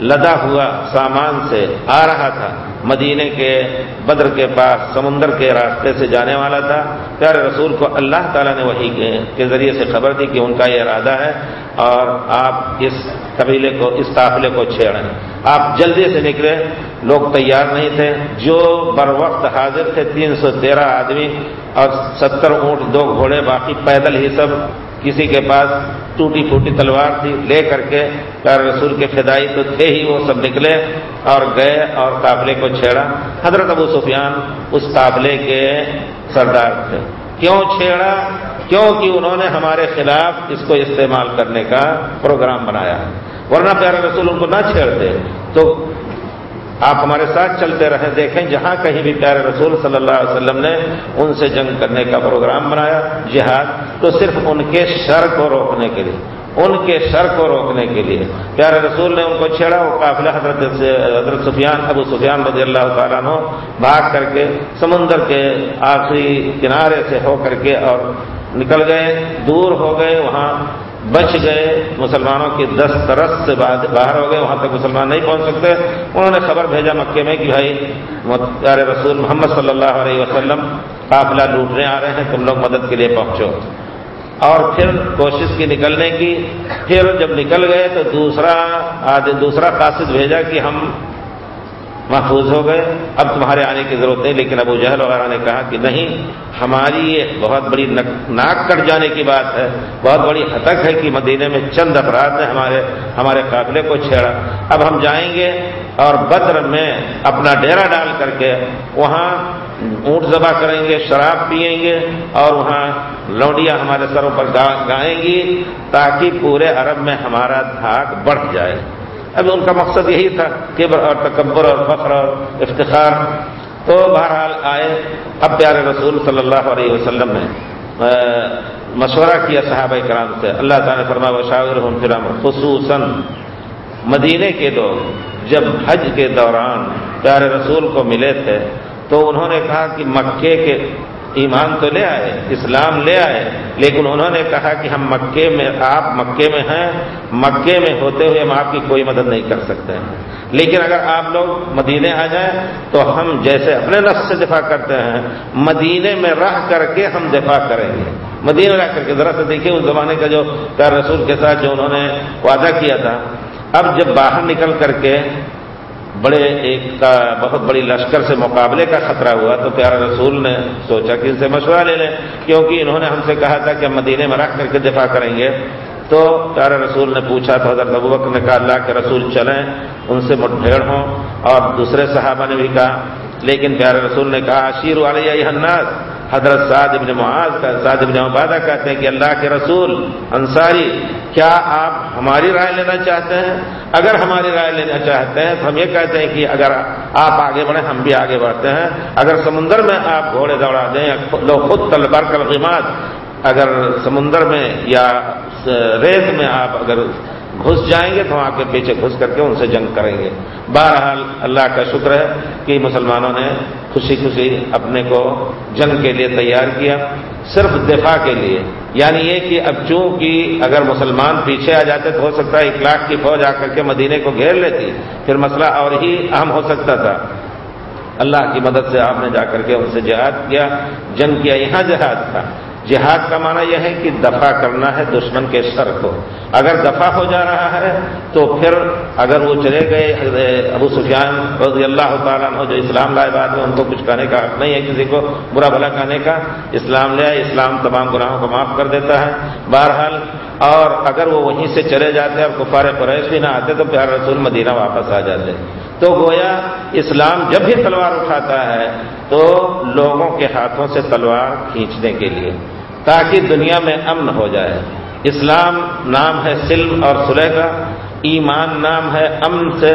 لدا ہوا سامان سے آ رہا تھا۔ مدینے کے بدر کے پاس، سمندر کے راستے سے جانے والا تھا۔ پیارے رسول کو اللہ تعالیٰ نے وہی کے ذریعے سے خبر دی کہ ان کا یہ ارادہ ہے اور آپ اس قبیلے کو، اس قافلے کو چھیڑیں۔ آپ جلدی سے نکلے۔ لوگ تیار نہیں تھے۔ جو بر وقت حاضر تھے، تین سو تیرہ آدمی اور ستر اونٹ، دو گھوڑے، باقی پیدل ہی سب کسی کے پاس ٹوٹی پھوٹی تلوار تھی، لے کر کے پیار رسول کے فدائی تو تھے ہی وہ، سب نکلے اور گئے اور قافلے کو چھیڑا۔ حضرت ابو سفیان اس قافلے کے سردار تھے۔ کیوں چھیڑا؟ کیونکہ انہوں نے ہمارے خلاف اس کو استعمال کرنے کا پروگرام بنایا۔ ورنہ پیارے رسول ان کو نہ چھیڑتے تو آپ ہمارے ساتھ چلتے رہیں، دیکھیں جہاں کہیں بھی پیارے رسول صلی اللہ علیہ وسلم نے ان سے جنگ کرنے کا پروگرام بنایا، جہاد، تو صرف ان کے شر کو روکنے کے لیے، ان کے شر کو روکنے کے لیے۔ پیارے رسول نے ان کو چھیڑا، وہ قافلہ حضرت حضرت سفیان، ابو سفیان رضی اللہ تعالیٰ نے بھاگ کر کے سمندر کے آخری کنارے سے ہو کر کے اور نکل گئے، دور ہو گئے، وہاں بچ گئے، مسلمانوں کی دس سے باہر ہو گئے، وہاں تک مسلمان نہیں پہنچ سکتے۔ انہوں نے خبر بھیجا مکے میں کہ بھائی، پیارے رسول محمد صلی اللہ علیہ وسلم، قافلہ لوٹنے آ رہے ہیں، تم لوگ مدد کے لیے پہنچو۔ اور پھر کوشش کی نکلنے کی، پھر جب نکل گئے تو دوسرا دوسرا قاصد بھیجا کہ ہم محفوظ ہو گئے۔ اب تمہارے آنے کی ضرورت نہیں، لیکن ابو جہل وغیرہ نے کہا کہ نہیں، ہماری یہ بہت بڑی ناک کٹ جانے کی بات ہے، بہت بڑی ہتک ہے کہ مدینے میں چند افراد نے ہمارے ہمارے قافلے کو چھیڑا۔ اب ہم جائیں گے اور بدر میں اپنا ڈیرا ڈال کر کے وہاں اونٹ ذبح کریں گے، شراب پیئیں گے اور وہاں لوڈیاں ہمارے سروں پر گائیں گی تاکہ پورے عرب میں ہمارا دھاک بڑھ جائے۔ اب ان کا مقصد یہی تھا، کبر اور تکبر اور فخر اور افتخار۔ تو بہرحال آئے، اب پیارے رسول صلی اللہ علیہ وسلم نے مشورہ کیا صحابہ کرام سے۔ اللہ تعالیٰ فرما و شاور فرم خصوصاً مدینے کے لوگ جب حج کے دوران پیارے رسول کو ملے تھے، تو انہوں نے کہا کہ مکے کے ایمان تو لے آئے، اسلام لے آئے، لیکن انہوں نے کہا کہ ہم مکے میں، آپ مکے میں ہیں، مکے میں ہوتے ہوئے ہم آپ کی کوئی مدد نہیں کر سکتے۔ ہیں لیکن اگر آپ لوگ مدینے آ جائیں تو ہم جیسے اپنے نفس سے دفاع کرتے ہیں، مدینے میں رہ کر کے ہم دفاع کریں گے۔ مدینے رہ کر کے، ذرا سے دیکھیے اس زمانے کا جو رسول کے ساتھ جو انہوں نے وعدہ کیا تھا۔ اب جب باہر نکل کر کے بڑے ایک کا بہت بڑی لشکر سے مقابلے کا خطرہ ہوا تو پیارا رسول نے سوچا کہ ان سے مشورہ لے لیں، کیونکہ انہوں نے ہم سے کہا تھا کہ ہم مدینے میں رکھ کر کے دفاع کریں گے۔ تو پیارے رسول نے پوچھا تو حضرت ابوبکر نے کہا، اللہ کے رسول چلیں، ان سے مٹبھیڑ ہوں۔ اور دوسرے صحابہ نے بھی کہا، لیکن پیارے رسول نے کہا اشیر علیہ الناس حضرت سعد ابن معاذ کا سعد ابن عبادہ کہتے ہیں کہ اللہ کے رسول، انصاری، کیا آپ ہماری رائے لینا چاہتے ہیں؟ اگر ہماری رائے لینا چاہتے ہیں تو ہم یہ کہتے ہیں کہ اگر آپ آگے بڑھیں، ہم بھی آگے بڑھتے ہیں۔ اگر سمندر میں آپ گھوڑے دوڑا دیں لوگ خود تلبر کلغیمات اگر سمندر میں یا ریت میں آپ اگر گھس جائیں گے تو آپ کے پیچھے گھس کر کے ان سے جنگ کریں گے۔ بہرحال اللہ کا شکر ہے کہ مسلمانوں نے خوشی خوشی اپنے کو جنگ کے لیے تیار کیا، صرف دفاع کے لیے۔ یعنی یہ کہ اب چونکہ اگر مسلمان پیچھے آ جاتے تو ہو سکتا ہے ایک لاکھ کی فوج آ کر کے مدینے کو گھیر لیتی، پھر مسئلہ اور ہی اہم ہو سکتا تھا۔ اللہ کی مدد سے آپ نے جا کر کے ان سے جہاد کیا، جنگ کیا، یہاں جہاد تھا۔ جہاد کا معنی یہ ہے کہ دفاع کرنا ہے دشمن کے سر کو۔ اگر دفاع ہو جا رہا ہے تو پھر اگر وہ چلے گئے ابو سفیان رضی اللہ تعالیٰ جو اسلام لائے بعد میں، ان کو کچھ کہنے کا حق نہیں ہے کسی کو، برا بھلا کہنے کا۔ اسلام لے اسلام تمام گناہوں کو معاف کر دیتا ہے۔ بہرحال، اور اگر وہ وہیں سے چلے جاتے اور کفار قریش بھی نہ آتے تو پیار رسول مدینہ واپس آ جاتے۔ تو گویا اسلام جب بھی تلوار اٹھاتا ہے تو لوگوں کے ہاتھوں سے تلوار کھینچنے کے لیے۔ تاکہ دنیا میں امن ہو جائے۔ اسلام نام ہے سلم اور سلح کا ایمان نام ہے امن سے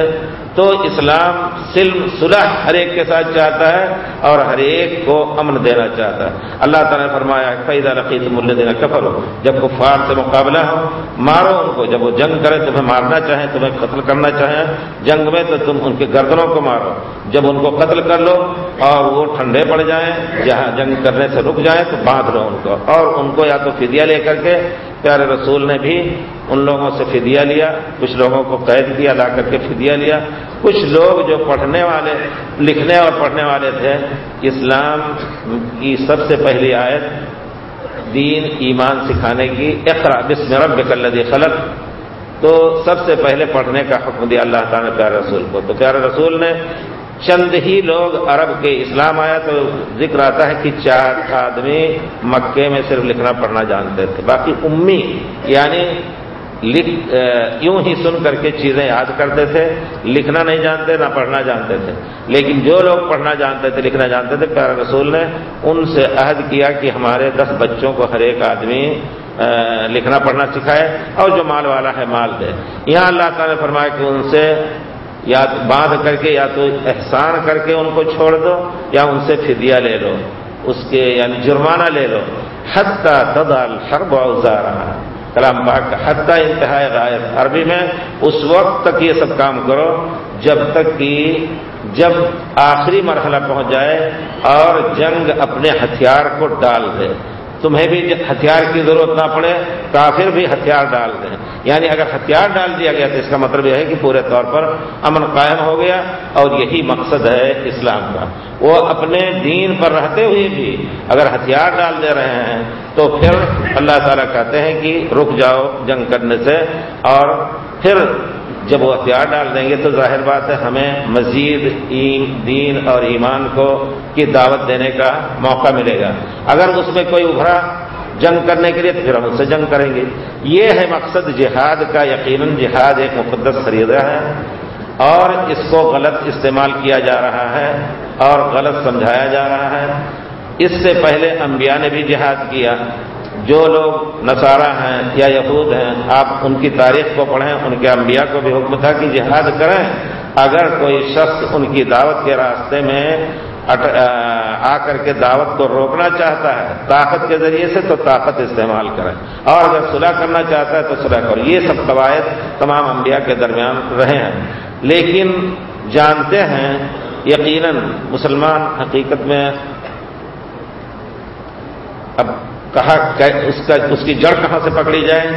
تو اسلام سلم صلح ہر ایک کے ساتھ چاہتا ہے اور ہر ایک کو امن دینا چاہتا ہے۔ اللہ تعالیٰ نے فرمایا فیضا رقیت ملیہ دینا کفر ہو جب کفار سے مقابلہ ہو، مارو ان کو۔ جب وہ جنگ کرے تمہیں مارنا چاہیں، تمہیں قتل کرنا چاہیں، جنگ میں تو تم ان کے گردنوں کو مارو۔ جب ان کو قتل کر لو اور وہ ٹھنڈے پڑ جائیں، جہاں جنگ کرنے سے رک جائیں، تو باندھ لو ان کو۔ اور ان کو یا تو فدیہ لے کر کے، پیارے رسول نے بھی ان لوگوں سے فدیہ لیا، کچھ لوگوں کو قید کیا، لا کر کے فدیہ لیا۔ کچھ لوگ جو پڑھنے والے، لکھنے اور پڑھنے والے تھے، اسلام کی سب سے پہلی آیت، دین ایمان سکھانے کی اقرا بسم رب کلدی خلق۔ تو سب سے پہلے پڑھنے کا حکم دیا اللہ تعالیٰ نے پیارے رسول کو۔ تو پیارے رسول نے چند ہی لوگ عرب کے اسلام آیا تو ذکر آتا ہے کہ چار آدمی مکے میں صرف لکھنا پڑھنا جانتے تھے۔ باقی امی یعنی لکھ یوں ہی سن کر کے چیزیں یاد کرتے تھے، لکھنا نہیں جانتے، نہ پڑھنا جانتے تھے۔ لیکن جو لوگ پڑھنا جانتے تھے، لکھنا جانتے تھے پیارا رسول نے ان سے عہد کیا کہ ہمارے دس بچوں کو ہر ایک آدمی لکھنا پڑھنا سکھائے اور جو مال والا ہے مال دے۔ یہاں اللہ تعالیٰ نے فرمایا کہ ان سے یا باندھ کر کے یا تو احسان کر کے ان کو چھوڑ دو، یا ان سے فدیہ لے لو۔ اس کے یعنی جرمانہ لے لو۔ حتیٰ تدال حرب اوزارا کلام پاک۔ کا حتیٰ انتہائی غائب۔ عربی میں اس وقت تک یہ سب کام کرو جب تک کہ جب آخری مرحلہ پہنچ جائے اور جنگ اپنے ہتھیار کو ڈال دے۔ تمہیں بھی ہتھیار کی ضرورت نہ پڑے کافر بھی ہتھیار ڈال دیں۔ یعنی اگر ہتھیار ڈال دیا گیا تو اس کا مطلب یہ ہے کہ پورے طور پر امن قائم ہو گیا اور یہی مقصد ہے اسلام کا۔ وہ اپنے دین پر رہتے ہوئے بھی اگر ہتھیار ڈال دے رہے ہیں تو پھر اللہ تعالیٰ کہتے ہیں کہ رک جاؤ جنگ کرنے سے اور پھر جب وہ ہتھیار ڈال دیں گے تو ظاہر بات ہے ہمیں مزید دین اور ایمان کو، کی دعوت دینے کا موقع ملے گا۔ اگر اس میں کوئی ابھرا جنگ کرنے کے لیے تو پھر ہم اس سے جنگ کریں گے۔ یہ ہے مقصد جہاد کا، یقیناً جہاد ایک مقدس خریدا ہے۔ اور اس کو غلط استعمال کیا جا رہا ہے اور غلط سمجھایا جا رہا ہے۔ اس سے پہلے انبیاء نے بھی جہاد کیا۔ جو لوگ نصارہ ہیں یا یہود ہیں، آپ ان کی تاریخ کو پڑھیں، ان کے انبیاء کو بھی حکم تھا کہ جہاد کریں۔ اگر کوئی شخص ان کی دعوت کے راستے میں آ کر کے دعوت کو روکنا چاہتا ہے، طاقت کے ذریعے سے تو طاقت استعمال کریں۔ اور اگر صلح کرنا چاہتا ہے تو صلح کرو یہ سب قواعد تمام انبیاء کے درمیان رہے ہیں۔ لیکن جانتے ہیں، یقیناً مسلمان حقیقت میں اب کہا اس کا اس کی جڑ کہاں سے پکڑی جائے؟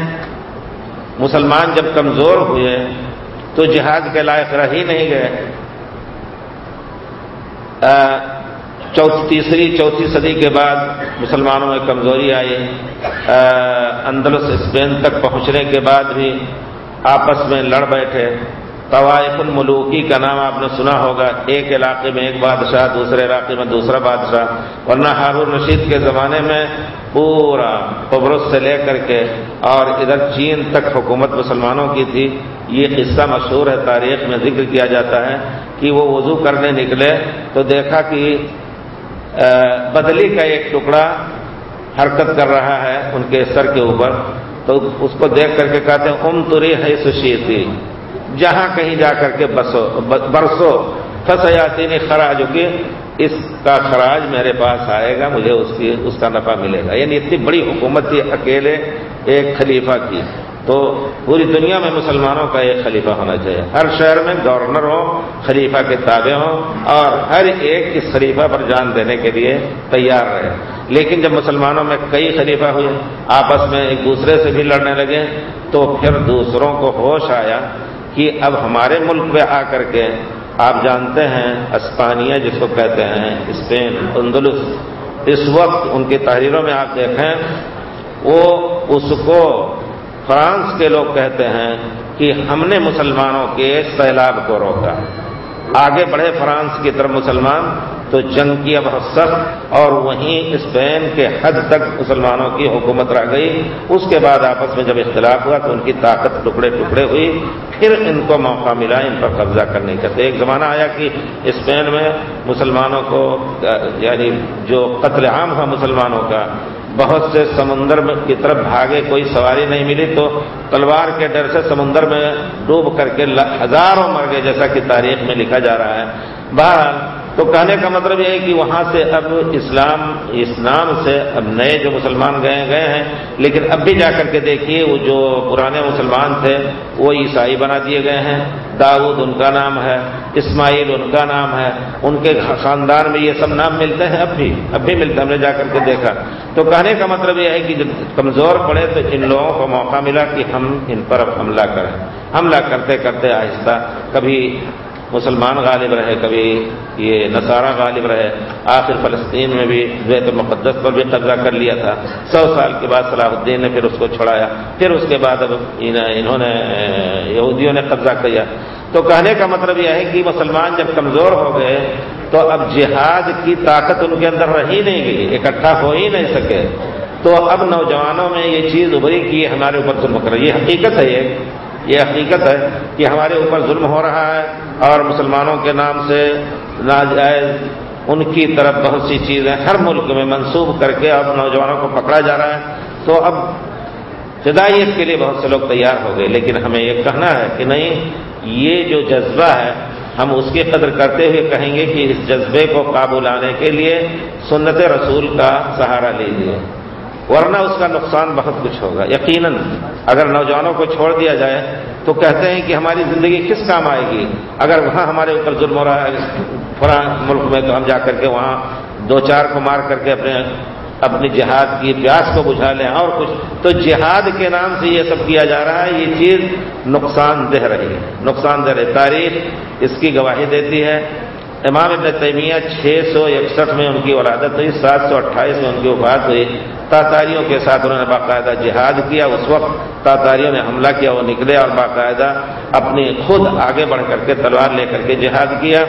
مسلمان جب کمزور ہوئے، تو جہاد کے لائق رہ ہی نہیں گئے۔ تیسری چوتھی صدی کے بعد مسلمانوں میں کمزوری آئی۔ اندلس، اسپین تک پہنچنے کے بعد بھی آپس میں لڑ بیٹھے۔ طوائف الملوکی کا نام آپ نے سنا ہوگا، ایک علاقے میں ایک بادشاہ، دوسرے علاقے میں دوسرا بادشاہ، ورنہ ہارون رشید کے زمانے میں پورا قبرص سے لے کر کے اور ادھر چین تک حکومت مسلمانوں کی تھی، یہ قصہ مشہور ہے، تاریخ میں ذکر کیا جاتا ہے کہ وہ وضو کرنے نکلے تو دیکھا کہ بدلی کا ایک ٹکڑا حرکت کر رہا ہے ان کے سر کے اوپر، تو اس کو دیکھ کر کے کہتے ہیں ام تری ہے سشیتی جہاں کہیں جا کر کے بسو برسو۔ فسیاتی نے خراج کہ اس کا خراج میرے پاس آئے گا، مجھے اس کی، اس کا نفع ملے گا۔ یعنی اتنی بڑی حکومت تھی، اکیلے ایک خلیفہ کی۔ تو پوری دنیا میں مسلمانوں کا ایک خلیفہ ہونا چاہیے۔ ہر شہر میں گورنر ہو، خلیفہ کے تابع ہوں اور ہر ایک اس خلیفہ پر جان دینے کے لیے تیار رہے۔ لیکن جب مسلمانوں میں کئی خلیفہ ہوئے، آپس میں ایک دوسرے سے بھی لڑنے لگے، تو پھر دوسروں کو ہوش آیا۔ کہ اب ہمارے ملک پہ آ کر کے آپ جانتے ہیں، اسپانیہ جس کو کہتے ہیں، اسپین، اندلس، اس وقت ان کی تحریروں میں آپ دیکھیں، وہ اس کو فرانس کے لوگ کہتے ہیں کہ ہم نے مسلمانوں کے سیلاب کو روکا۔ آگے بڑھے فرانس کی طرف مسلمان، تو جنگ کیا بہت سخت اور وہیں اسپین کے حد تک مسلمانوں کی حکومت رہ گئی۔ اس کے بعد آپس میں جب اختلاف ہوا تو ان کی طاقت ٹکڑے ٹکڑے ہوئی۔ پھر ان کو موقع ملا، ان پر قبضہ کرنے کا۔ تو ایک زمانہ آیا کہ اسپین میں مسلمانوں کو یعنی جو قتل عام ہوا مسلمانوں کا بہت سے سمندر کی طرف بھاگے، کوئی سواری نہیں ملی تو تلوار کے ڈر سے سمندر میں ڈوب کر کے ہزاروں مر گئے جیسا کہ تاریخ میں لکھا جا رہا ہے۔ بہرحال تو کہنے کا مطلب یہ ہے کہ وہاں سے اب اسلام اسلام سے اب نئے جو مسلمان گئے گئے ہیں، لیکن اب بھی جا کر کے دیکھیے وہ جو پرانے مسلمان تھے، وہ عیسائی بنا دیے گئے ہیں۔ داود ان کا نام ہے، اسماعیل ان کا نام ہے، ان کے خاندان میں یہ سب نام ملتے ہیں اب بھی اب بھی ملتے ہم نے جا کر کے دیکھا۔ تو کہنے کا مطلب یہ ہے کہ جب کمزور پڑے تو ان لوگوں کو موقع ملا کہ ہم ان پر اب حملہ کریں۔ حملہ کرتے کرتے آہستہ کبھی مسلمان غالب رہے، کبھی یہ نصارہ غالب رہے، آخر فلسطین میں بھی بیت المقدس پر بھی قبضہ کر لیا تھا۔ سو سال کے بعد صلاح الدین نے پھر اس کو چھڑایا۔ پھر اس کے بعد اب انہوں نے، یہودیوں نے قبضہ کیا۔ تو کہنے کا مطلب یہ ہے کہ مسلمان جب کمزور ہو گئے، تو اب جہاد کی طاقت ان کے اندر رہی نہیں گئی، اکٹھا ہو ہی نہیں سکے۔ تو اب نوجوانوں میں یہ چیز ابھری کی ہمارے اوپر ظلم کر یہ حقیقت ہے یہ۔ یہ حقیقت ہے کہ ہمارے اوپر ظلم ہو رہا ہے اور مسلمانوں کے نام سے ناجائز ان کی طرف بہت سی چیزیں ہر ملک میں منسوب کر کے اب نوجوانوں کو پکڑا جا رہا ہے۔ تو اب ہدایت کے لیے بہت سے لوگ تیار ہو گئے، لیکن ہمیں یہ کہنا ہے کہ نہیں، یہ جو جذبہ ہے، ہم اس کی قدر کرتے ہوئے کہیں گے کہ اس جذبے کو قابو لانے کے لیے سنت رسول کا سہارا لیجیے ورنہ اس کا نقصان بہت کچھ ہوگا۔ یقیناً اگر نوجوانوں کو چھوڑ دیا جائے تو کہتے ہیں کہ ہماری زندگی کس کام آئے گی؟ اگر وہاں ہمارے اوپر ظلم ہو رہا ہے فلاں ملک میں تو ہم جا کر کے وہاں دو چار کو مار کر کے اپنے اپنی جہاد کی پیاس کو بجھا لیں اور کچھ۔ تو جہاد کے نام سے یہ سب کیا جا رہا ہے، یہ چیز نقصان دہ رہی ہے۔ نقصان دہ رہی تاریخ اس کی گواہی دیتی ہے۔ امام ابن تیمیہ چھ سو اکسٹھ میں ان کی ولادت ہوئی، سات سو اٹھائیس میں ان کی وفات ہوئی۔ تاتاریوں کے ساتھ انہوں نے باقاعدہ جہاد کیا۔ اس وقت تاتاریوں نے حملہ کیا، وہ نکلے اور باقاعدہ اپنی خود آگے بڑھ کر کے تلوار لے کر کے جہاد کیا۔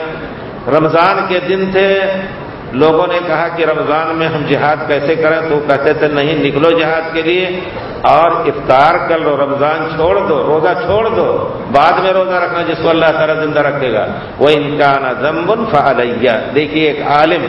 رمضان کے دن تھے لوگوں نے کہا کہ رمضان میں ہم جہاد کیسے کریں؟ تو کہتے تھے، نہیں، نکلو جہاد کے لیے اور افطار کر لو، رمضان چھوڑ دو، روزہ چھوڑ دو، بعد میں روزہ رکھنا جس کو اللہ تعالیٰ زندہ رکھے گا۔ وہ انکان ضمبن فعلیہ دیکھیے، ایک عالم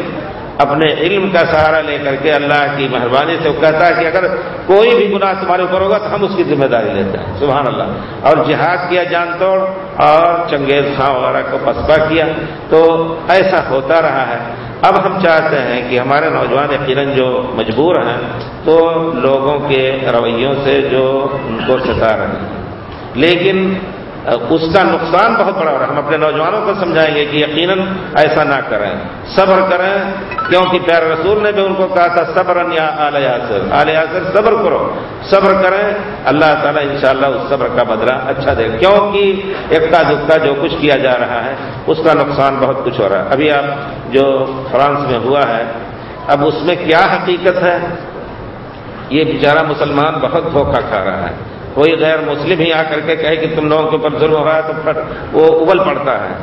اپنے علم کا سہارا لے کر کے اللہ کی مہربانی سے وہ کہتا ہے کہ اگر کوئی بھی گناہ تمہارے اوپر ہوگا تو ہم اس کی ذمہ داری لیتے ہیں۔ سبحان اللہ۔ اور جہاد کیا، جان توڑ اور چنگیز خاں وغیرہ کو پسپا کیا۔ تو ایسا ہوتا رہا ہے۔ اب ہم چاہتے ہیں کہ ہمارے نوجوان یقیناً جو مجبور ہیں تو لوگوں کے رویوں سے جو ان کو ستا رہے ہیں۔ لیکن اس کا نقصان بہت بڑا ہو رہا ہے۔ ہم اپنے نوجوانوں کو سمجھائیں گے کہ یقیناً ایسا نہ کریں۔ صبر کریں، کیونکہ پیر رسول نے بھی ان کو کہا تھا صبر یا آل یاسر۔ آل یاسر صبر کرو۔ صبر کریں، اللہ تعالیٰ انشاءاللہ اس صبر کا بدلہ اچھا دے کیونکہ ایکتا دکھتا جو کچھ کیا جا رہا ہے، اس کا نقصان بہت کچھ ہو رہا ہے۔ ابھی آپ جو فرانس میں ہوا ہے، اب اس میں کیا حقیقت ہے؟ یہ بیچارہ مسلمان بہت دھوکہ کھا رہا ہے۔ کوئی غیر مسلم ہی آ کر کے کہے کہ تم لوگوں کے اوپر ظلم ہو رہا ہے تو پھر وہ ابل پڑتا ہے۔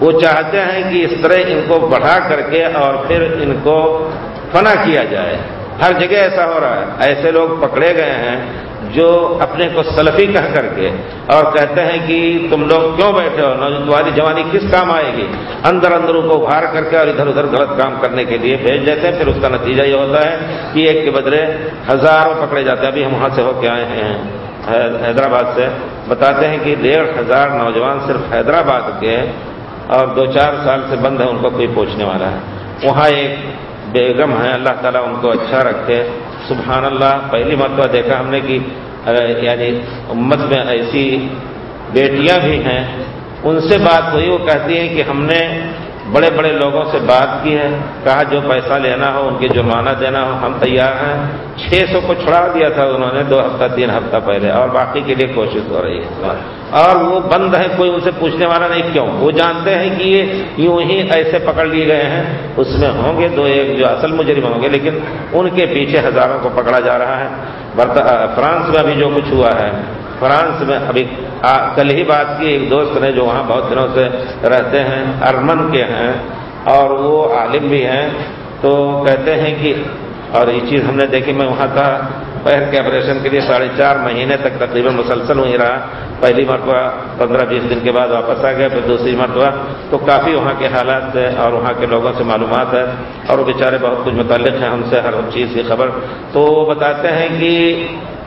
وہ چاہتے ہیں کہ اس طرح ان کو بڑھا کر کے اور پھر ان کو فنا کیا جائے۔ ہر جگہ ایسا ہو رہا ہے۔ ایسے لوگ پکڑے گئے ہیں جو اپنے کو سلفی کہہ کر کے اور کہتے ہیں کہ تم لوگ کیوں بیٹھے ہو؟ تمہاری جوانی کس کام آئے گی؟ اندر اندر کو ابھار کر کے اور ادھر ادھر غلط کام کرنے کے لیے بھیج دیتے ہیں۔ پھر اس کا نتیجہ یہ ہوتا ہے کہ ایک کے بدلے ہزاروں پکڑے جاتے ہیں۔ ابھی ہم وہاں سے ہو کے آئے ہیں۔ حیدرآباد سے بتاتے ہیں کہ ڈیڑھ ہزار نوجوان صرف حیدرآباد کے اور دو چار سال سے بند ہے، ان کو کوئی پوچھنے والا ہے۔ وہاں ایک بیگم ہے، اللہ تعالیٰ ان کو اچھا رکھے۔ سبحان اللہ، پہلی مرتبہ دیکھا ہم نے کہ یعنی امت میں ایسی بیٹیاں بھی ہیں۔ ان سے بات ہوئی، وہ کہتی ہیں کہ ہم نے بڑے بڑے لوگوں سے بات کی ہے، کہا جو پیسہ لینا ہو، ان کی جرمانہ دینا ہو، ہم تیار ہیں۔ چھ سو کو چھڑا دیا تھا انہوں نے، دو ہفتہ، تین ہفتہ پہلے، اور باقی کے لیے کوشش ہو رہی ہے۔ اور وہ بند ہے کوئی ان سے پوچھنے والا نہیں، کیوں؟ وہ جانتے ہیں کہ یہ یوں ہی ایسے پکڑ لیے گئے ہیں۔ اس میں ہوں گے دو ایک جو اصل مجرم ہوں گے، لیکن ان کے پیچھے ہزاروں کو پکڑا جا رہا ہے۔ فرانس میں ابھی جو کچھ ہوا ہے فرانس میں ابھی کل ہی بات کی، ایک دوست نے جو وہاں بہت دنوں سے رہتے ہیں، ارمن کے ہیں، اور وہ عالم بھی ہیں، تو کہتے ہیں کہ، اور یہ چیز ہم نے دیکھی، میں وہاں تھا پیر کے آپریشن کے لیے ساڑھے چار مہینے تک تقریباً مسلسل وہیں رہا۔ پہلی مرتبہ پندرہ بیس دن کے بعد واپس آ گیا، پھر دوسری مرتبہ۔ تو کافی وہاں کے حالات ہے اور وہاں کے لوگوں سے معلومات ہے اور وہ بیچارے بہت کچھ متعلق ہیں ہم سے، ہر چیز کی خبر۔ تو وہ بتاتے ہیں کہ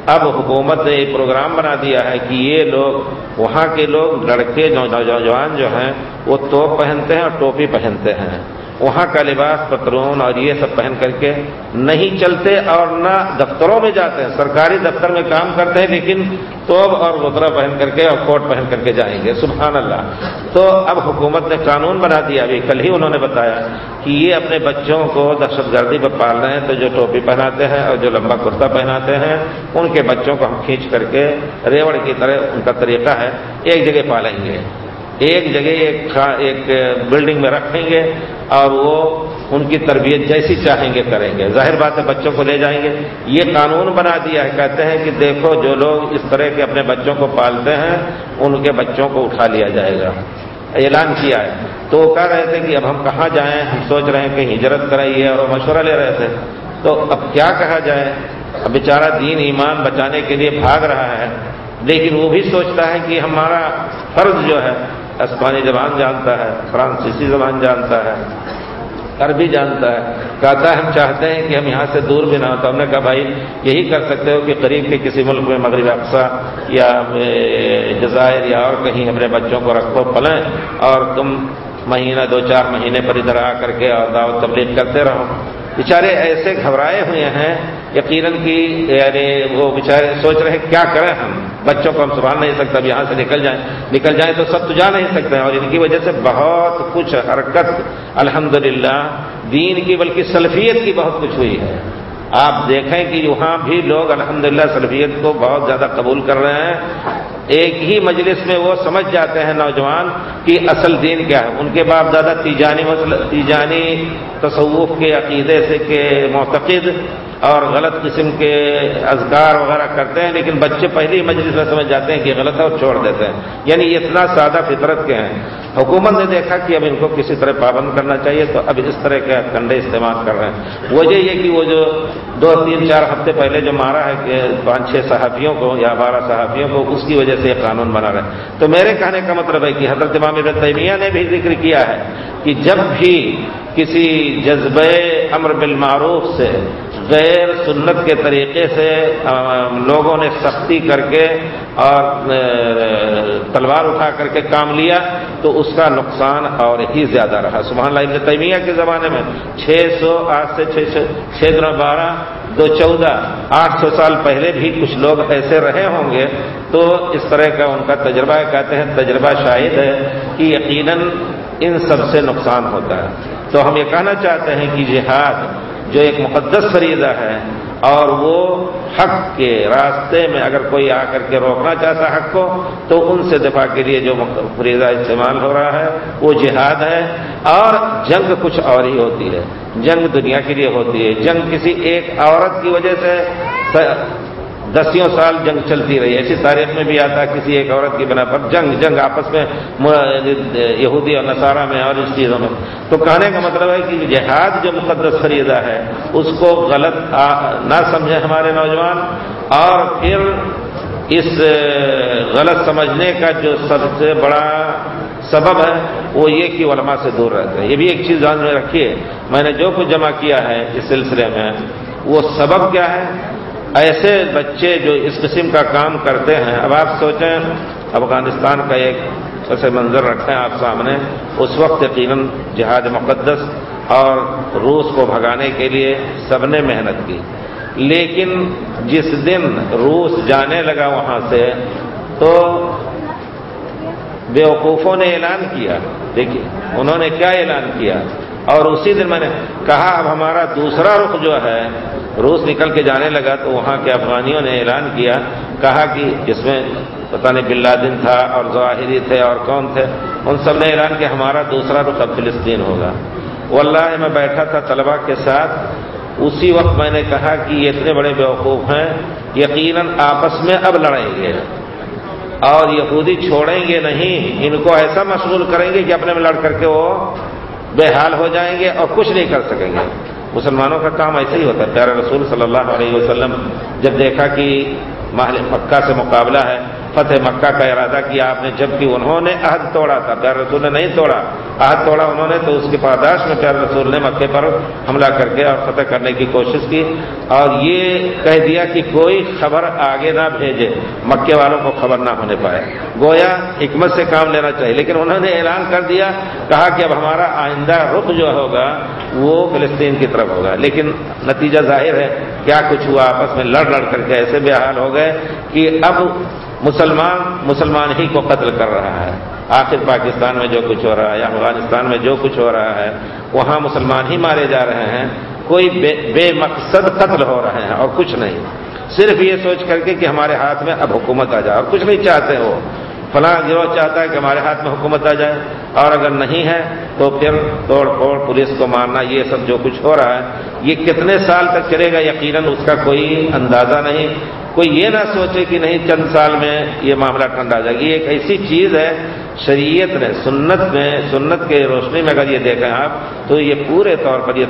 اب حکومت نے ایک پروگرام بنا دیا ہے کہ یہ لوگ وہاں کے لوگ لڑکے نوجوان جو ہیں وہ توپ پہنتے ہیں اور ٹوپی پہنتے ہیں۔ وہاں کا لباس پترون اور یہ سب پہن کر کے نہیں چلتے اور نہ دفتروں میں جاتے ہیں، سرکاری دفتر میں کام کرتے ہیں، لیکن توب اور گترا پہن کر کے اور کوٹ پہن کر کے جائیں گے، سبحان اللہ۔ تو اب حکومت نے قانون بنا دیا، ابھی کل ہی انہوں نے بتایا کہ یہ اپنے بچوں کو دہشت گردی پر پال رہے ہیں، تو جو ٹوپی پہناتے ہیں اور جو لمبا کرتا پہناتے ہیں، ان کے بچوں کو ہم کھینچ کر کے ریوڑ کی طرح ان کا طریقہ ہے، ایک جگہ پالیں گے۔ ایک جگہ ایک ایک بلڈنگ میں رکھیں گے اور وہ ان کی تربیت جیسی چاہیں گے کریں گے۔ ظاہر بات ہے بچوں کو لے جائیں گے۔ یہ قانون بنا دیا ہے۔ کہتے ہیں کہ دیکھو جو لوگ اس طرح کے اپنے بچوں کو پالتے ہیں، ان کے بچوں کو اٹھا لیا جائے گا۔ اعلان کیا ہے۔ تو وہ کہہ رہے تھے کہ اب ہم کہاں جائیں؟ ہم سوچ رہے ہیں کہ ہجرت کرائیے اور مشورہ لے رہے تھے۔ تو اب کیا کہا جائے؟ اب بیچارہ دین ایمان بچانے کے لیے بھاگ رہا ہے، لیکن وہ بھی سوچتا ہے کہ ہمارا فرض جو ہے اسپانی زبان جانتا ہے، فرانسیسی زبان جانتا ہے، عربی جانتا ہے۔ کہتا ہے، ہم چاہتے ہیں کہ ہم یہاں سے دور بھی نہ ہو تو ہم نے کہا، بھائی، یہی کر سکتے ہو کہ قریب کے کسی ملک میں مغرب اقسا یا جزائر یا اور کہیں اپنے بچوں کو رکھو، پلیں اور تم مہینہ، دو چار مہینے پر ادھر آ کر کے اور دعوت تبلیغ کرتے رہو۔ بیچارے ایسے گھبرائے ہوئے ہیں، یقیناً کی یعنی وہ بیچارے سوچ رہے ہیں، کیا کریں ہم؟ بچوں کو ہم سنبھال نہیں سکتے، اب یہاں سے نکل جائیں۔ نکل جائیں تو سب تو جا نہیں سکتے ہیں، اور ان کی وجہ سے بہت کچھ حرکت، الحمدللہ، دین کی بلکہ سلفیت کی بہت کچھ ہوئی ہے۔ آپ دیکھیں کہ وہاں بھی لوگ الحمدللہ سلفیت کو بہت زیادہ قبول کر رہے ہیں۔ ایک ہی مجلس میں وہ سمجھ جاتے ہیں نوجوان کہ اصل دین کیا ہے۔ ان کے باپ دادا تیجانی تیجانی تصوف کے عقیدے سے کے معتقد اور غلط قسم کے اذکار وغیرہ کرتے ہیں، لیکن بچے پہلی مجلس میں سمجھ جاتے ہیں کہ غلط ہے اور چھوڑ دیتے ہیں۔ یعنی اتنا سادہ فطرت کے ہیں۔ حکومت نے دیکھا کہ اب ان کو کسی طرح پابند کرنا چاہیے، تو اب اس طرح کے کنڈے استعمال کر رہے ہیں۔ وجہ یہ کہ وہ جو دو، تین، چار ہفتے پہلے جو مارا ہے کہ پانچ، چھ صحافیوں کو یا بارہ صحافیوں کو، اس کی وجہ سے یہ قانون بنا رہے ہیں۔ تو میرے کہنے کا مطلب ہے کہ حضرت امام ابن تیمیہ نے بھی ذکر کیا ہے کہ جب بھی کسی جذبے امر بالمعروف سے، غیر سنت کے طریقے سے لوگوں نے سختی کر کے اور تلوار اٹھا کر کے کام لیا، تو اس کا نقصان اور ہی زیادہ رہا۔ سبحان اللہ، ابن تیمیہ کے زمانے میں چھ سو آج سے چھ دن بارہ دو چودہ، آٹھ سو سال پہلے بھی کچھ لوگ ایسے رہے ہوں گے، تو اس طرح کا ان کا تجربہ کہتے ہیں تجربہ شاہد ہے کہ یقیناً ان سب سے نقصان ہوتا ہے۔ تو ہم یہ کہنا چاہتے ہیں کہ جہاد جو ایک مقدس فریضہ ہے اور وہ حق کے راستے میں اگر کوئی آ کر کے روکنا چاہتا حق کو، تو ان سے دفاع کے لیے جو فریضہ استعمال ہو رہا ہے، وہ جہاد ہے۔ اور جنگ کچھ اور ہی ہوتی ہے۔ جنگ دنیا کے لیے ہوتی ہے۔ جنگ کسی ایک عورت کی وجہ سے دسیوں سال جنگ چلتی رہی ایسی تاریخ میں بھی آتا کسی ایک عورت کی بنا پر جنگ جنگ آپس میں یہودی اور نصارہ میں اور اس چیزوں میں۔ تو کہنے کا مطلب ہے کہ جہاد جو مقدس خریدا ہے، اس کو غلط نہ سمجھے ہمارے نوجوان۔ اور پھر اس، غلط سمجھنے کا جو سب سے بڑا سبب ہے، وہ یہ کہ علماء سے دور رہتے ہیں۔ یہ بھی ایک چیز جان میں رکھیے۔ میں نے جو کچھ جمع کیا ہے اس سلسلے میں، وہ سبب کیا ہے؟ ایسے بچے جو اس قسم کا کام کرتے ہیں، اب آپ سوچیں، افغانستان کا ایک ایسے منظر رکھیں آپ سامنے، اس وقت یقیناً جہاد مقدس اور روس کو بھگانے کے لیے سب نے محنت کی۔ لیکن جس دن روس جانے لگا وہاں سے، تو بیوقوفوں نے اعلان کیا۔ دیکھیے، انہوں نے کیا اعلان کیا؟ اور اسی دن میں نے کہا، اب ہمارا دوسرا رخ جو ہے، روس نکل کے جانے لگا تو وہاں کے افغانیوں نے اعلان کیا، کہا کہ اس میں پتہ نہیں بن لادن تھا اور ظاہری تھے اور کون تھے، ان سب نے اعلان کیا ہمارا دوسرا رخ اب فلسطین ہوگا۔ واللہ، میں بیٹھا تھا طلبا کے ساتھ، اسی وقت میں نے کہا کہ یہ اتنے بڑے بیوقوف ہیں، یقیناً آپس میں اب لڑیں گے۔ اور یہودی چھوڑیں گے نہیں، ان کو ایسا مشغول کریں گے کہ اپنے میں لڑ کر کے وہ بے حال ہو جائیں گے اور کچھ نہیں کر سکیں گے۔ مسلمانوں کا کام ایسے ہی ہوتا ہے۔ پیارا رسول صلی اللہ علیہ وسلم جب دیکھا کہ محل مکہ سے مقابلہ ہے فتح مکہ کا ارادہ کیا آپ نے، جبکہ انہوں نے عہد توڑا تھا پیار رسول نے نہیں توڑا۔ عہد توڑا انہوں نے تو اس کی پاداش میں پیار رسول نے مکے پر حملہ کر کے اور فتح کرنے کی کوشش کی۔ اور یہ کہہ دیا کہ کوئی خبر آگے نہ بھیجے، مکے والوں کو خبر نہ ہونے پائے۔ گویا حکمت سے کام لینا چاہیے۔ لیکن انہوں نے اعلان کر دیا، کہا کہ اب ہمارا آئندہ رخ جو ہوگا، وہ فلسطین کی طرف ہوگا۔ لیکن نتیجہ ظاہر ہے، کیا کچھ ہوا آپس میں لڑ لڑ کر کے ایسے بے حال ہو گئے کہ اب مسلمان مسلمان ہی کو قتل کر رہا ہے۔ آخر پاکستان میں جو کچھ ہو رہا ہے یا افغانستان میں جو کچھ ہو رہا ہے، وہاں مسلمان ہی مارے جا رہے ہیں۔ کوئی بے بے مقصد قتل ہو رہے ہیں اور کچھ نہیں۔ صرف یہ سوچ کر کے کہ ہمارے ہاتھ میں اب حکومت آ جائے اور کچھ نہیں چاہتے وہ۔ فلاں گروہ چاہتا ہے کہ ہمارے ہاتھ میں حکومت آ جائے اور اگر نہیں ہے تو پھر توڑ پھوڑ پولیس کو مارنا، یہ سب جو کچھ ہو رہا ہے، یہ کتنے سال تک چلے گا؟ یقیناً اس کا کوئی اندازہ نہیں۔ کوئی یہ نہ سوچے کہ نہیں، چند سال میں یہ معاملہ ٹھنڈا جائے گا۔ یہ ایک ایسی چیز ہے، شریعت نے، سنت میں، سنت کے روشنی میں اگر یہ دیکھیں آپ، تو یہ پورے طور پر یہ